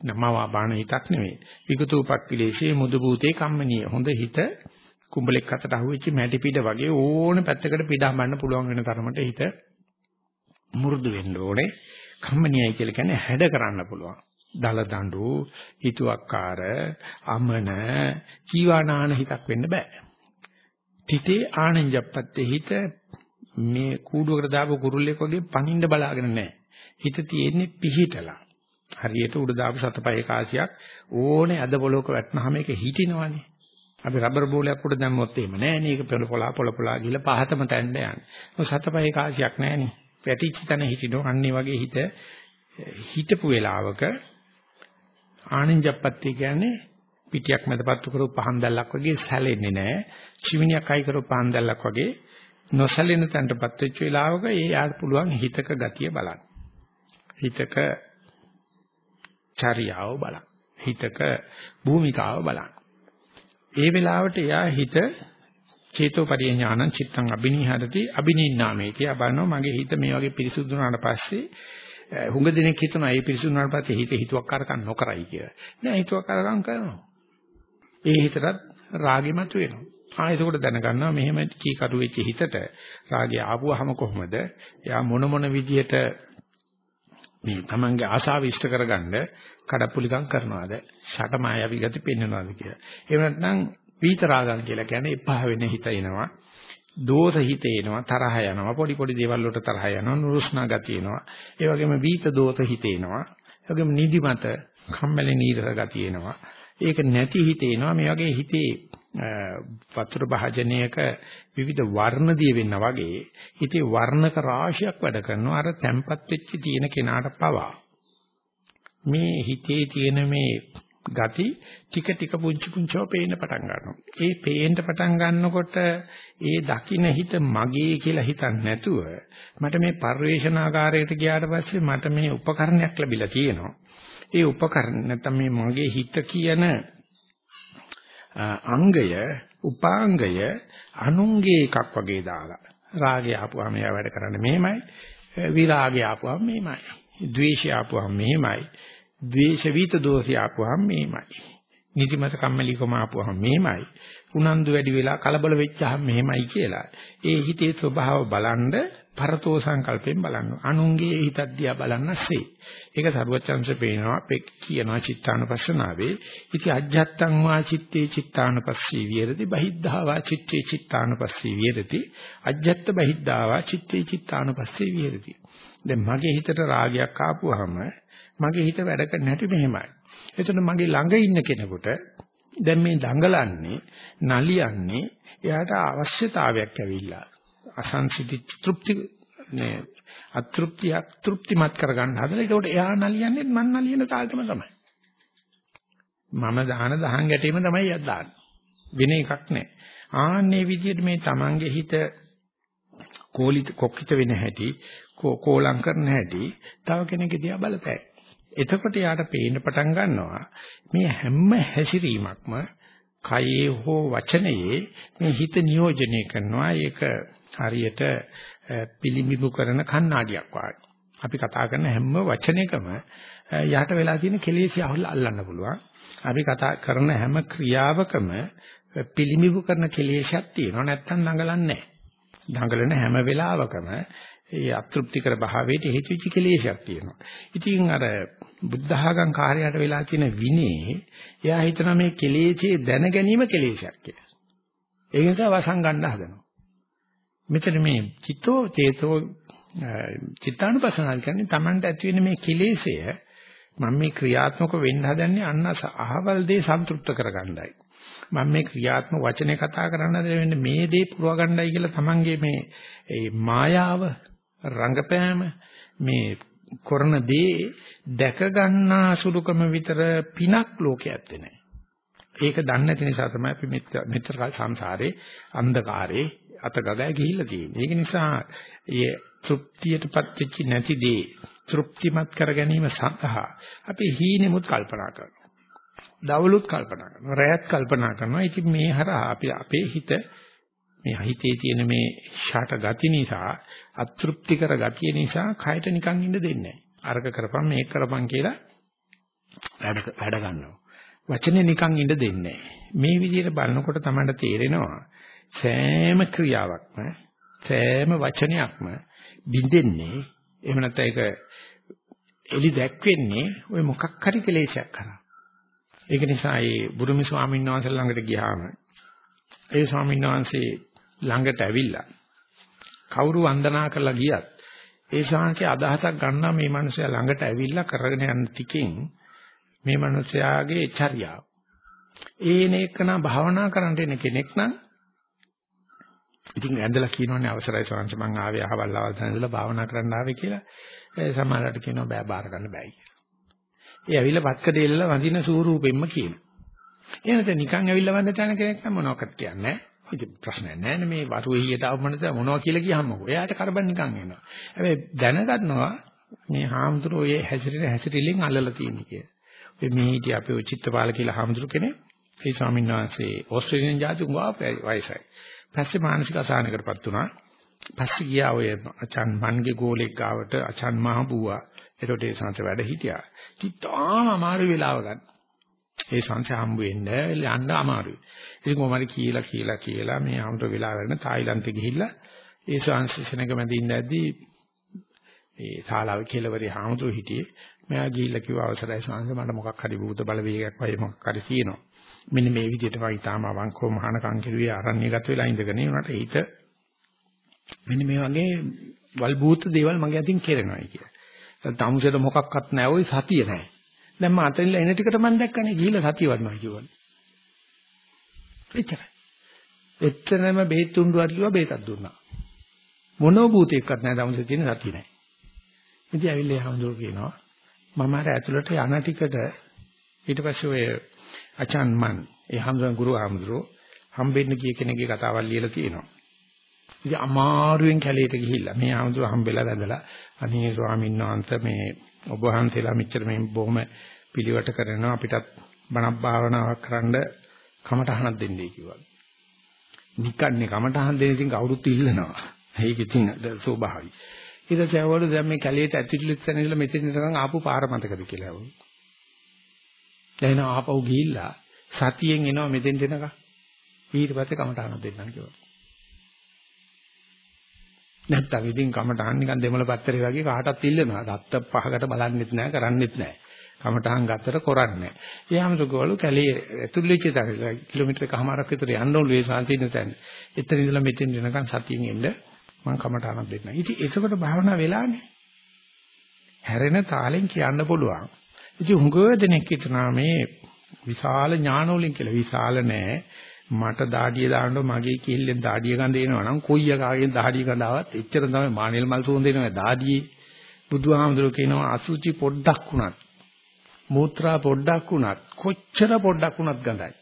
Speaker 1: නමවා බාන හිතක් නෙවෙයි. විගතූපක්ඛිලේශේ මුදු භූතේ කම්මනීය. හොඳ හිත කුඹලෙක් අතට අහුවෙච්ච මැටි පිට වගේ ඕන පැත්තකට පිටහඹන්න පුළුවන් වෙන තරමට හිත මුරුදු වෙන්න ඕනේ. කම්මනීයයි කියලා කියන්නේ හැඩ කරන්න පුළුවන්. දල දඬු හිතුවක්කාර අමන කීවානාන හිතක් වෙන්න බෑ. තිතේ ආනංජප්පත්තේ හිත මේ කූඩුවකට දාපු කුරුල්ලෙක් වගේ පනින්න බලාගෙන නැහැ. හිත තියෙන්නේ පිහිටලා. හරියට උඩ දාපු සතපහේ කාසියක් ඕනේ අද පොලොක වැටෙනහම ඒක හිටිනවනේ. අපි රබර් බෝලයක් උඩ දැම්මොත් එහෙම නෑනේ. ඒක පොළ පොළ පොළ පොළ ගිහලා පහතම තැන්න යන්නේ. ඔය සතපහේ කාසියක් නෑනේ. පැටිච්ච තැන හිටිනෝ අන්නේ වගේ හිත හිටපු වෙලාවක ආනින්ජප්පත්ති කියන්නේ පිටියක් මැදපත්තු කරපු පහන් දැල්ලක් වගේ සැලෙන්නේ නැහැ. චිමිනියක් අයි කරපු පහන් දැල්ලක් වගේ නොසැලෙන තැනටපත් වෙච්ච වෙලාවක ඒ යාට පුළුවන් හිතක ගතිය බලන්න. හිතක චර්යාව බලන්න. හිතක භූමිකාව බලන්න. ඒ වෙලාවට එයා හිත චේතෝ පරිඥානං චිත්තං අබිනිහරති අබිනින්නාමේ කියා බලනවා මගේ හිත මේ වගේ පිරිසුදු වුණාට පස්සේ හුඟ දෙනෙක් හිතනවා මේ පිරිසුදු වුණාට පස්සේ හිත හිතුවක්කාරකම් නොකරයි කියලා. නෑ හිතුවක්කාරකම් කරනවා. ඒ හිතටත් රාගෙමතු වෙනවා. ආ ඒකට දැනගන්නවා මෙහෙම කීකරු වෙච්ච හිතට රාගය ආපුවාම කොහොමද? එයා මොන මොන විදියට මේ තමන්ගේ ආශාව ඉෂ්ට කරගන්න කඩප්පුලිකම් කරනවාද? ෂටමායවි ගති පෙන්වනවාද කියලා. එහෙම නැත්නම් විතරාගම් කියලා කියන්නේ එපා වෙන හිත එනවා. දෝෂ හිත එනවා තරහ යනවා පොඩි පොඩි දේවල් වලට තරහ යනවා නුරුස්නා ගතිය එනවා. ඒ වගේම වීත දෝෂ හිත එනවා. ඒ වගේම නිදිමත කම්මැලි නීරස ගතිය එනවා. ඒක නැති හිත එනවා. මේ වගේ හිතේ වතුර භාජනයක විවිධ වර්ණ දිය වෙන්න වගේ හිතේ වර්ණක රාශියක් වැඩ කරනවා. අර තැම්පත් වෙච්ච තියෙන කෙනාට පවා. මේ හිතේ තියෙන මේ ගති ටික ටික පුංචි පුංචිව පේන්න පටන් ගන්නවා. ඒ පේන්න පටන් ගන්නකොට ඒ දකින්න හිත මගේ කියලා හිතන්නේ නැතුව මට මේ පරිවේශනාකාරයට ගියාට පස්සේ මට මේ උපකරණයක් ලැබිලා තියෙනවා. ඒ උපකරණ නැත්නම් මේ මගේ හිත කියන අංගය උපාංගය අනුංගේ එකක් වගේ දාලා රාගය ආපුවාම එයා වැඩ කරන්නේ මෙහෙමයි විරාගය ආපුවාම මෙහෙමයි ද්වේෂය ආපුවාම මෙහෙමයි ද්වේෂ විත දෝෂය ආපුවාම මෙහෙමයි. නිදිමත කම්මැලිකම ආපුවාම මෙහෙමයි. උනන්දු වැඩි වෙලා කලබල වෙච්චාම මෙහෙමයි කියලා. ඒ හිතේ ස්වභාව බලන්ඩ පරතෝ සංකල්පයෙන් බලන්න. අනුන්ගේ හිතක් දිහා බලන්නස්සේ. ඒක සරුවචන්ස පේනවා පෙක් කියනවා චිත්තානුපස්සනාවේ. ඉති අජ්ජත්තං වා චිත්තේ චිත්තානුපස්සී විහෙරති බහිද්ධා වා චිත්තේ චිත්තානුපස්සී විහෙරති. අජ්ජත්ත බහිද්ධා වා චිත්තේ චිත්තානුපස්සී විහෙරති. දැන් මගේ හිතට රාගයක් ආපුවාම මගේ හිත වැඩ කරන්න හැටි මෙහෙමයි. එතකොට මගේ ළඟ ඉන්න කෙනෙකුට දැන් මේ දඟලන්නේ නලියන්නේ එයාට අවශ්‍යතාවයක් ඇවිල්ලා අසංසිද්ධි තෘප්ති නේ අතෘප්තියක් තෘප්තිමත් කරගන්න හදලා ඒකට එයා නලියන්නේ මන් නලියන තාලෙම තමයි. මම දාන දහං ගැටීම තමයි යත් දාන්නේ. වෙන එකක් නැහැ. ආන්නේ විදිහට මේ Tamange හිත කෝලිත කොක්කිත වෙන හැටි කෝලම් කරන හැටි තව කෙනෙක්ගේ දිහා බලපෑයි. එතකොට යාට පේන්න පටන් ගන්නවා මේ හැම හැසිරීමක්ම කයේ හෝ වචනයේ මේ හිත නියෝජනය කරනවා ඒක හරියට පිළිඹු කරන කණ්ණාඩියක් වගේ. අපි කතා කරන හැම වචනයකම යට වෙලා තියෙන කෙලෙසිය අල්ලන්න පුළුවන්. අපි කතා කරන හැම ක්‍රියාවකම පිළිඹු කරන කෙලෙසයක් තියෙනවා නැත්තම් නඟලන්නේ නැහැ. දඟලන හැම වෙලාවකම ඒ අතෘප්තිකර භාවයට හේතු වෙච්ච කෙලෙසයක් තියෙනවා. ඉතින් අර බුද්ධ ආගම් කාර්යයට වෙලා තියෙන විනේ එයා හිතනවා මේ කෙලෙසේ දැන ගැනීම කෙලෙසයක් කියලා. ඒ නිසා වසන් ගන්න හදනවා. මෙතන මේ චිත්තෝ චේතෝ චිත්තානුපස්සනාල් කියන්නේ Tamanට ඇති වෙන මේ කෙලෙසය මම මේ ක්‍රියාත්මක වෙන්න හදන්නේ අන්න අහවල් දේ සන්තුෂ්ත කරගන්නයි. මම මේ ක්‍රියාත්මක වචනේ කතා කරන්න හදන්නේ මේ දේ පුරව ගන්නයි කියලා Tamanගේ මේ මායාව රංගපෑම මේ කරන දේ දැක ගන්නා සුළුකම විතර පිනක් ලෝකයේ ඇත්තේ නැහැ. ඒක දන්නේ නැති නිසා තමයි අපි මෙතර සංසාරේ අන්ධකාරේ අතගගය ගිහිල්ලා තියෙන්නේ. ඒක නිසා ඒ තෘප්තියටපත් වෙච්ච නැති දේ තෘප්තිමත් කර ගැනීම සඳහා අපි හීනෙමුත් කල්පනා කරනවා. දවලුත් කල්පනා කරනවා. රැයත් කල්පනා කරනවා. ඉතින් මේ හරහා අපි අපේ හිත මේ හිතේ තියෙන මේ ෂාට ගති නිසා අතෘප්තිකර ගතිය නිසා කයට නිකන් ඉන්න දෙන්නේ නැහැ. අර්ග කරපම් මේක කරපම් කියලා වැඩ වැඩ ගන්නවා. වචනේ නිකන් ඉඳ දෙන්නේ මේ විදිහට බලනකොට තමයි තේරෙනවා සෑම ක්‍රියාවක්ම සෑම වචනයක්ම බින්දෙන්නේ එහෙම නැත්නම් ඒක එලි දැක්වෙන්නේ ওই මොකක් හරි කෙලෙසයක් කරා. ඒක නිසා ඒ බුදුමි ස්වාමීන් වහන්සේ ළඟට ගියාම ඒ ස්වාමීන් වහන්සේ ළඟට ඇවිල්ලා කවුරු වන්දනා කරලා ගියත් ඒ ශාන්තිය අදහසක් ගන්නවා මේ මිනිසයා ළඟට ඇවිල්ලා කරගෙන යන ටිකෙන් මේ මිනිසයාගේ චර්යාව. ඒන එකන භාවනා කරන්න එන කෙනෙක් නම් ඉතින් ඇඳලා කියනෝනේ අවසරයි ස්වාමීන් වහන්සේ මං ආවේ අහවල් අවල් තැනදලා භාවනා කරන්න ආවේ කියලා. ඒ සමහරකට කියනවා බෑ බාර ගන්න බෑයි කියලා. ඒ ඇවිල්ලා පත්කඩේල්ල වඳින ස්වරූපෙම්ම කියනවා. එහෙනම් නිකන් ඇවිල්ලා වඳ තැන කෙනෙක් නම් මොනවක්වත් කියන්නේ නැහැ. ඉතින් ප්‍රශ්නයක් නැහැ නේ මේ වරුවේ ඊට ආවමනද මොනවා කියලා කියහමකෝ. එයාට කරබන් නිකන් එනවා. හැබැයි දැනගන්නවා මේ හාමුදුරුවෝ ඒ හැසිරෙන හැසිරිල්ලෙන් අල්ලලා තියෙන කිය. ඔය මේ හිටිය අපේ චිත්තපාල කියලා හාමුදුරු කෙනෙක් ඒ ස්වාමීන් වහන්සේ ඕස්ට්‍රේලියානු ජාති උගා වයසයි. පස්සේ මානසික අසහනයකටපත් වුණා. පස්සේ ගියා ඔය අචන් මන්ගේ ගෝලෙක් ගාවට අචන් මහ බුවා. ඒකට ඒ සංස වැඩ හිටියා. කිතාම අමාරු වෙලාව ගන්න. ඒ සංස හම්බ වෙන්න යන්න අමාරුයි. ඉතින් කොහමද කියලා කියලා කියලා මේ ආමතු වෙලා ගන්න තායිලන්තෙ ගිහිල්ලා ඒ සංස සෙනග මැද ඉඳද්දී ඒ ශාලාවේ කෙළවරේ හාමුදුරු හිටියේ. මෙයා ගිහිල්ලා කිව්වා අවසරයි සංස මට මොකක් හරි භූත බලවේගයක් වගේ මොකක් හරි තියෙනවා. මෙන්න මේ විදිහට වයි තාම අවංකව මහානකම් කෙරුවේ ආරණ්‍යගත වෙලා ඉඳගෙන උනට හිත මෙන්න මේ වගේ වල් භූත දේවල් මගේ අතින් කෙරෙනවා කිය. තමුසෙට මොකක්වත් නැහැ ওই සතිය නැහැ. දැන් මම අතනින්ලා එන ටිකට මම දැක්කනේ ගිහිල්ලා සතිය වඩනවා කියවනේ. එච්චරයි. එච්චරම බේත් තුණ්ඩුවක් කිව්වා බේතක් දුන්නා. මොනෝ භූතයක්වත් නැහැ තමුසෙ තියෙන සතිය නැහැ. ඉතින් ඇවිල්ලා හඳුර කියනවා මම අර ඇතුළට යන ටිකට ඊට පස්සේ ඔය අචාන් මන් ඒ හඳුන් ගුරු ආමඳුරෝ හම්බෙන්න ගිය කෙනෙක්ගේ කතාවක් ලියලා තියෙනවා. ඉතින් අමාරුවෙන් කැලේට ගිහිල්ලා මේ ආමඳුර හම්බෙලා වැදලා අනේ ස්වාමීන් වහන්සේ මේ ඔබ වහන්සේලා මෙච්චර මේ බොහොම පිළිවෙට කරනවා අපිටත් බණක් භාවනාවක් කරන්න කමටහනක් දෙන්නයි කිව්වා. නිකන්නේ කමටහන් දෙන්න ඉතින් කවුරුත් ඉල්ලනවා. ඒක ඉතින් ස්වභාවයි. ඊට පස්සේ අවවලු දැන් මේ කැලේට ඇතුළත් වෙන ඉඳලා මෙතන ඉඳන් ආපු පාර මතකද කියලා අවවලු. දැන් ආපහු ගිහිල්ලා සතියෙන් එනවා මෙතෙන් දෙනකම්. ඊට පස්සේ කමටහන දෙන්නම් කිව්වා. නැත්තම් ඉතින් කමටහන් නිකන් දෙමළ පත්තරේ වගේ කාටවත් ඉල්ලනවා. දත්ත පහකට බලන්නෙත් නැහැ කරන්නෙත් නැහැ. කමටහන් ගත්තට කරන්නේ නැහැ. ඊයම දුකවලු කැලේ ඇතුළු වෙච්ච තැන කිලෝමීටර එකමාරක් විතර යන්න ඕන වේ සාන්තින තැන. එතන ඉඳලා මෙතෙන් දෙනකම් සතියෙන් එන්න මම කමටහනක් දෙන්නම්. ඉතින් ඒකකට භාවනා වෙලානේ. හැරෙන තාලෙන් කියන්න පුළුවන්. ඉතින් හුඟ දෙනෙක් හිතනවා මේ විශාල ඥාන වලින් කියලා විශාල නෑ මට දාඩිය දාන්න මගේ කිල්ලෙන් දාඩිය ගඳ එනවා නම් කොයි එකාගෙන් දාඩිය ගඳ ආවත් එච්චර තමයි මානෙල් මල් සුවඳ එනවා. දාඩියේ බුදුහාමුදුරුවෝ කියනවා අසුචි පොඩ්ඩක් වුණත් මූත්‍රා පොඩ්ඩක් වුණත් කොච්චර පොඩ්ඩක් වුණත් ගඳයි.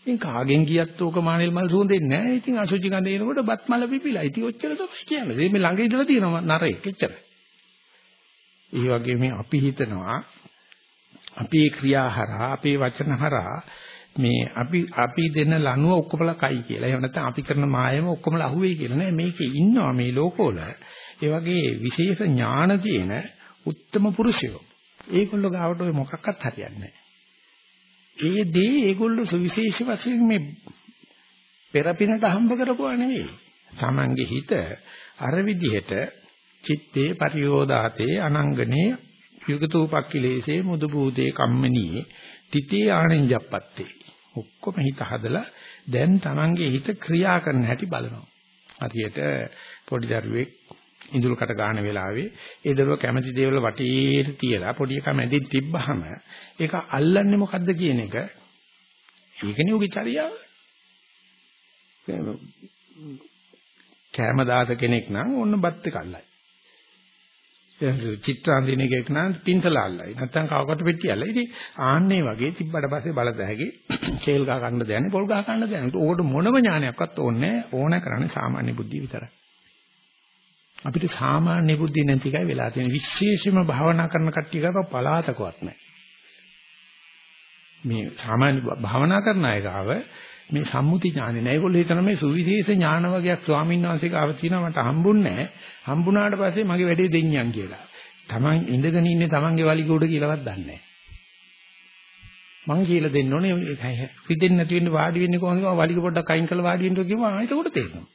Speaker 1: ඉතින් කාගෙන් ගියත් ඕක මානෙල් මල් සුවඳ එන්නේ නැහැ. ඉතින් අසුචි ගඳ එනකොට බත් මල පිපිලා. ඉතින් ඔච්චර තමයි කියන්නේ. මේ ළඟ ඉඳලා තියෙනවා නරේ එච්චරයි ඒ වගේ මේ අපි හිතනවා අපේ ක්‍රියාහරහා අපේ වචනහරහා මේ අපි අපි දෙන ලනුව ඔක්කොමලා කයි කියලා. එහෙම නැත්නම් අපි කරන මායම ඔක්කොමලා අහුවේ කියලා නෑ. මේකේ ඉන්නවා මේ ලෝකවල. ඒ වගේ විශේෂ ඥාන තියෙන උත්තම පුරුෂයෝ. ඒගොල්ලෝ ගාවට ඔය මොකක්වත් හරියන්නේ ඒ දේ ඒගොල්ලෝ සුවිශේෂ වශයෙන් මේ පෙරපිනට හම්බ කරපුවා නෙවෙයි. Tamange හිත අර විදිහට චිත්තේ පරියෝදාතේ අනංගනේ යුගතෝපක්ඛිලේසේ මුදු භූතේ කම්මනී තිතේ ආනෙන්ජප්පත්තේ ඔක්කොම හිත හදලා දැන් Tamange හිත ක්‍රියා කරන හැටි බලනවා. හරියට පොඩි දරුවෙක් ඉඳුල්කට ගන්න වෙලාවේ ඒ දරුවා කැමති දේවල් වටේට තියලා පොඩි එකා මැදින් තිබ්බහම ඒක අල්ලන්නේ මොකද්ද කියන එක ඒකනේ උගේ චරියාව. කැම දාස කෙනෙක් නම් ඕන්න බත් එක අල්ලයි. චිත්‍රාන්දින එකක් නම් පින්සලාල්ලයි. නැත්තම් කවකට පෙට්ටියල්ල. ඉතින් ආන්නේ වගේ තිබ්බට පස්සේ බලතැහැගේ කේල් ගහ ගන්න දෙන්නේ පොල් ගහ ගන්න දෙන්නේ. ඕකට මොනම ඥානයක්වත් ඕනේ ඕන කරන්නේ සාමාන්‍ය බුද්ධිය විතරයි. අපිට සාමාන්‍ය බුද්ධිය නැති එකයි වෙලා තියෙන විශේෂම භාවනා කරන කට්ටිය කරප පලාතකවත් නැහැ. මේ සාමාන්‍ය භාවනා කරන අය ගාව මේ සම්මුති ඥානෙ නෑ. ඒගොල්ලෝ හිතන මේ සුවිශේෂ ඥාන වගේක් ස්වාමීන් වහන්සේ ගාව තියෙනවා මට හම්බුන්නේ නෑ. හම්බුණාට පස්සේ මගේ වැඩේ දෙඤ්ඤම් කියලා. Taman ඉඳගෙන ඉන්නේ Tamanගේ වලිග උඩ කියලාවත් දන්නේ නෑ. මං කියලා දෙන්න ඕනේ හිතෙන්නේ නැති වෙන්න වාඩි වෙන්නේ කොහොමද වලිග පොඩ්ඩක් අයින් කරලා වාඩි වෙන්න කිව්වම ආයෙත් උඩ තේරෙනවා.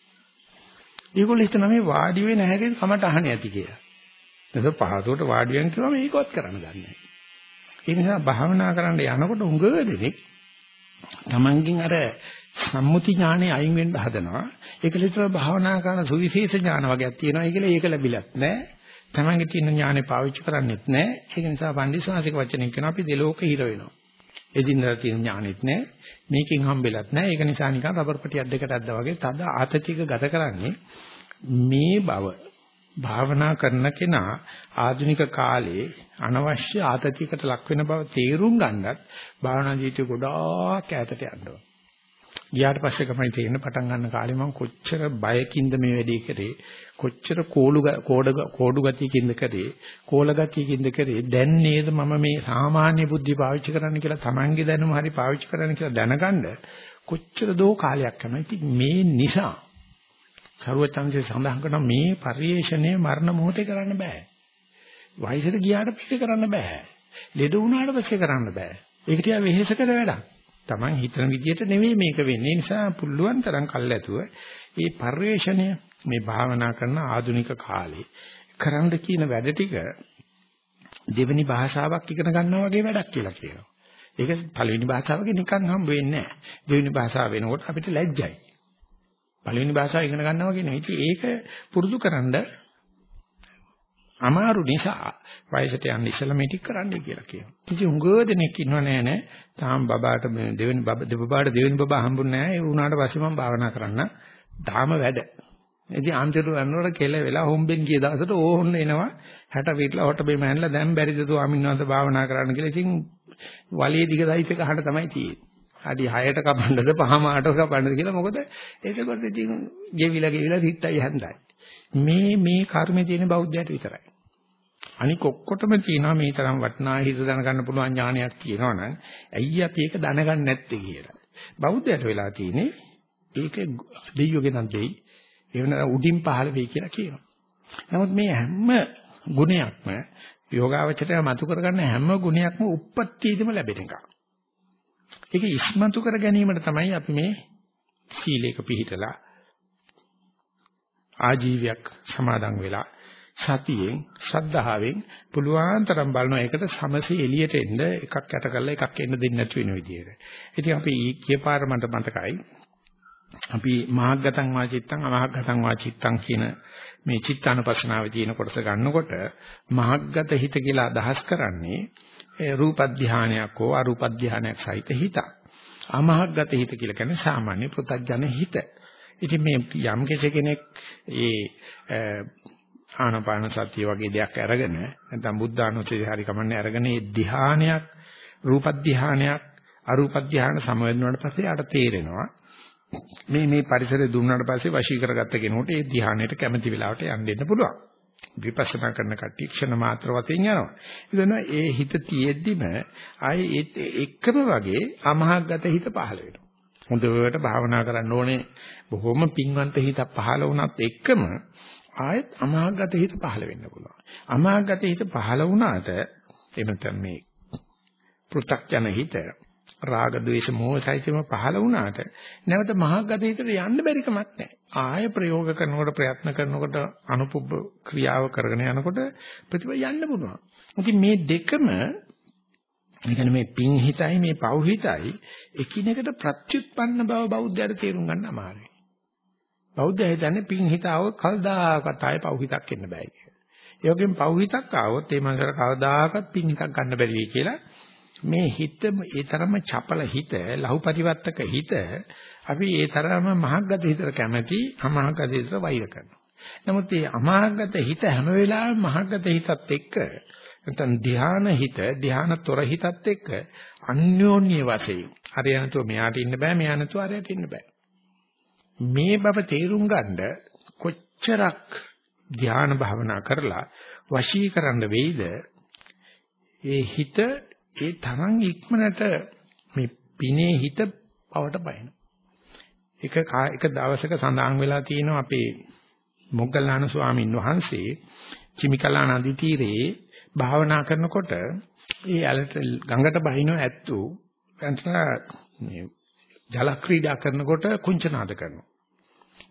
Speaker 1: ඒගොල්ලෝ හිතන මේ වාඩි වෙන්නේ නැහැ කියලා කමට අහන්නේ ඇති කියලා. ඒක පහසුවට වාඩි වෙන කිව්වම ඒකවත් කරන්න දන්නේ නැහැ. ඒ නිසා භාවනා කරන්න යනකොට උඟ දෙනෙක් තමන්ගෙන් අර සම්මුති ඥානෙ අයින් වෙන්න හදනවා. ඒක විතර භාවනා කරන සුවිශේෂ ඥාන වගේක් තියෙනවා. ඒක ඒක ලැබිලත් නැහැ. තමන්ගේ තියෙන ඥානෙ පාවිච්චි කරන්නේත් නැහැ. ඒක නිසා පන්දිස්වාසික වචනෙන් කියන අපි දෙලෝක හිර වෙනවා. එදින්දා තියෙන ඥානෙත් නැහැ. මේකෙන් හම්බෙලත් නැහැ. ඒක නිසා නිකන් රබර් පටියක් දෙකට ඇද්දා වගේ තද ආතතියක ගත කරන්නේ මේ බව භාවනා කරන කෙනා ආධුනික කාලේ අනවශ්‍ය ආතතියකට ලක් වෙන බව තේරුම් ගන්නත් භාවනා ජීවිතය ගොඩාක් ඈතට යනවා. ගියාට පස්සේ තමයි තේරෙන පටන් ගන්න කාලේ මම කොච්චර බයකින්ද මේ වැඩේ කරේ කොච්චර කෝළු කෝඩ කෝඩු ගතියකින්ද කරේ කෝල ගතියකින්ද කරේ දැන් නේද මම මේ සාමාන්‍ය බුද්ධි පාවිච්චි කරන්න කියලා Tamange දැනුම හරි පාවිච්චි කරන්න කියලා දැනගන්න කොච්චර දෝ කාලයක් යනවා ඉතින් මේ නිසා සරුවචන්සේ සඳහන් කරන මේ පරිේශණය මරණ මොහොතේ කරන්න බෑ වයසට ගියාට පස්සේ කරන්න බෑ ලෙඩ වුණාට පස්සේ කරන්න බෑ ඒක ටික වෙහෙස කර වැඩක් Taman හිතන විදිහට නෙවෙයි මේක වෙන්නේ. ඒ නිසා පුළුවන් තරම් කල්ැතුව මේ පරිශ්‍රණය මේ භාවනා කරන ආධුනික කාලේ කරන්න කියන වැඩ ටික දෙවෙනි භාෂාවක් ඉගෙන ගන්නවා වගේ වැඩක් කියලා කියනවා. ඒක පළවෙනි භාෂාවක නිකන් හම්බ වෙන්නේ නැහැ. දෙවෙනි භාෂාව වෙනකොට අපිට ලැජ්ජයි. පළවෙනි භාෂාව ඉගෙන ගන්නවා කියන එක ඒක පුරුදු කරන්ඩ අමාරු නිසා වයසට යන්න ඉස්සෙල්ලා මේ ටික කරන්නයි කියලා කියනවා. ඉතින් උංගෝ දෙනෙක් ඉන්නව නෑ නේ. තාම බබාට දෙවෙනි බබ දෙබබාට දෙවෙනි බබා හම්බුනේ නෑ. ඒ වුණාට පස්සේ මම භාවනා කරන්න. තාම වැඩ. ඉතින් අන්තිමට යනකොට කෙල වෙලා හොම්බෙන් ගිය දවසට ඕහොන්න එනවා 60 පිටලා හොට බෙම ඇනලා දැන් බැරිද තෝ අමින්නවන්ත භාවනා කරන්න කියලා. ඉතින් වලිය දිග සයිස් එක අහන්න තමයි තියෙන්නේ. අඩි 6ට කපන්නද පහම ආට කපන්නද කියලා මොකද ඒකකොට ඉතින් ගෙවිලා ගෙවිලා සිත්තයි හැන්දයි. මේ මේ කර්මේ තියෙන බෞද්ධයට විතරයි. අනික ඔක්කොටම තියෙනවා මේ තරම් වටිනා හිත දැනගන්න පුළුවන් ඥානයක් තියෙනවනම් ඇයි අපි ඒක දැනගන්නේ නැත්තේ කියලා. බෞද්ධයට වෙලා තියෙන්නේ ඒක දෙයියෝගේ නම් දෙයි. ඒ වෙන උඩින් පහළ වෙයි කියලා කියනවා. නමුත් මේ හැම ගුණයක්ම යෝගාවචරය මතු කරගන්න හැම ගුණයක්ම උප්පත්තියේදීම ලැබෙන එකක්. ඒක ඉස්මතු කර ගැනීමට තමයි අපි මේ සීලයක පිළිහිටලා ආජීවයක් සමාදන් වෙලා සතියෙන් ශද්ධාවෙන් පුළුවන් තරම් බලනවා ඒකට සමසේ එළියට එන්න එකක් යට කරලා එකක් එන්න දෙන්නේ නැතු වෙන විදියට. ඉතින් අපි කීපාර මට මතකයි. අපි මහග්ගතං වාචිත්තං අමහග්ගතං වාචිත්තං කියන මේ චිත්තානුපස්සනාවේ තියෙන කොටස ගන්නකොට මහග්ගත හිත කියලා අදහස් කරන්නේ රූප ධානයක් හෝ අරූප ධානයක් සහිත හිත. අමහග්ගත හිත කියලා කියන්නේ සාමාන්‍ය පෘථග්ජන හිත. ඉතින් මේ යම් කෙනෙක් ඒ ආනාපාන සතිය වගේ දෙයක් අරගෙන නැත්නම් බුද්ධානුස්සතිය හරි කමන්නේ අරගෙන ඒ ධ්‍යානයක් රූප ධ්‍යානයක් අරූප ධ්‍යාන සමවැදුනාට පස්සේ ආට තේරෙනවා මේ මේ පරිසරය දුන්නාට පස්සේ වශී කරගත්ත කෙනෙකුට ඒ ධ්‍යානයට කැමති වෙලාවට යන්න දෙන්න පුළුවන්. විපස්සනා කරන කට්ටිය ක්ෂණ මාත්‍ර වශයෙන් යනවා. එතන ඒ හිත තියෙද්දිම ආයේ එකම වගේ අමහග්ගත හිත පහළ වෙනවා. හොඳට භාවනා කරන්න ඕනේ. බොහොම පිංවන්ත හිත පහළ වුණත් එක්කම ආයෙත් අමාගත හිත පහළ වෙන්න පුළුවන්. අමාගත හිත පහළ වුණාට එමෙතන මේ පෘ탁ජන හිත රාග ద్వේෂ මෝහයිකම පහළ වුණාට නැවත මහග්ගත හිතට යන්න බැරි කමක් නැහැ. ආය ප්‍රයෝග කරනකොට ප්‍රයත්න කරනකොට අනුපුබ්බ ක්‍රියාව කරගෙන යනකොට ප්‍රතිඵල යන්න පුළුවන්. ඉතින් මේ දෙකම කියන්නේ මේ පින් හිතයි මේ පව් හිතයි එකිනෙකට ප්‍රත්‍යুৎපන්න බව බෞද්ධයට තේරුම් ගන්න අමාරුයි. බෞද්ධය හිතන්නේ පින් හිතාව කල්දාකත් ආයේ පව් හිතක් එන්න බෑ කියලා. ඒ වගේම පව් හිතක් ආවොත් ඒ මනසට කවදාකවත් පින් හිතක් ගන්න බැරි වෙයි කියලා මේ හිත ඒ තරම චපල හිත, ලහු පරිවර්තක හිත අපි ඒ තරම මහග්ගත හිතට කැමැති, අමහග්ගත හිතට වෛර කරනවා. නමුත් මේ අමහග්ගත හිත හැම වෙලාවෙම මහග්ගත හිතත් එක්ක නැත්නම් ධ්‍යාන හිත, ධ්‍යානතොර හිතත් එක්ක අන්‍යෝන්‍ය වශයෙන් හරියනතෝ මෙයාට ඉන්න බෑ, මෙයා නැතුව හරියට ඉන්න බෑ. මේ බව තේරුම් ගන්න කොච්චරක් ධ්‍යාන භාවනා කරලා වශී කරන්න වෙයිද ඒ හිත ඒ තරම් ඉක්මනට මේ පිනේ හිත පවට බයින එක එක දවසක සඳහන් වෙලා තියෙනවා අපේ මොග්ගල්ලාන ස්වාමීන් වහන්සේ චිමිකලා නදී තීරේ භාවනා කරනකොට ඒ ඇලට ගඟට බහින ඇත්තු මේ ජල ක්‍රීඩා කරනකොට කුංචනාද කරනවා.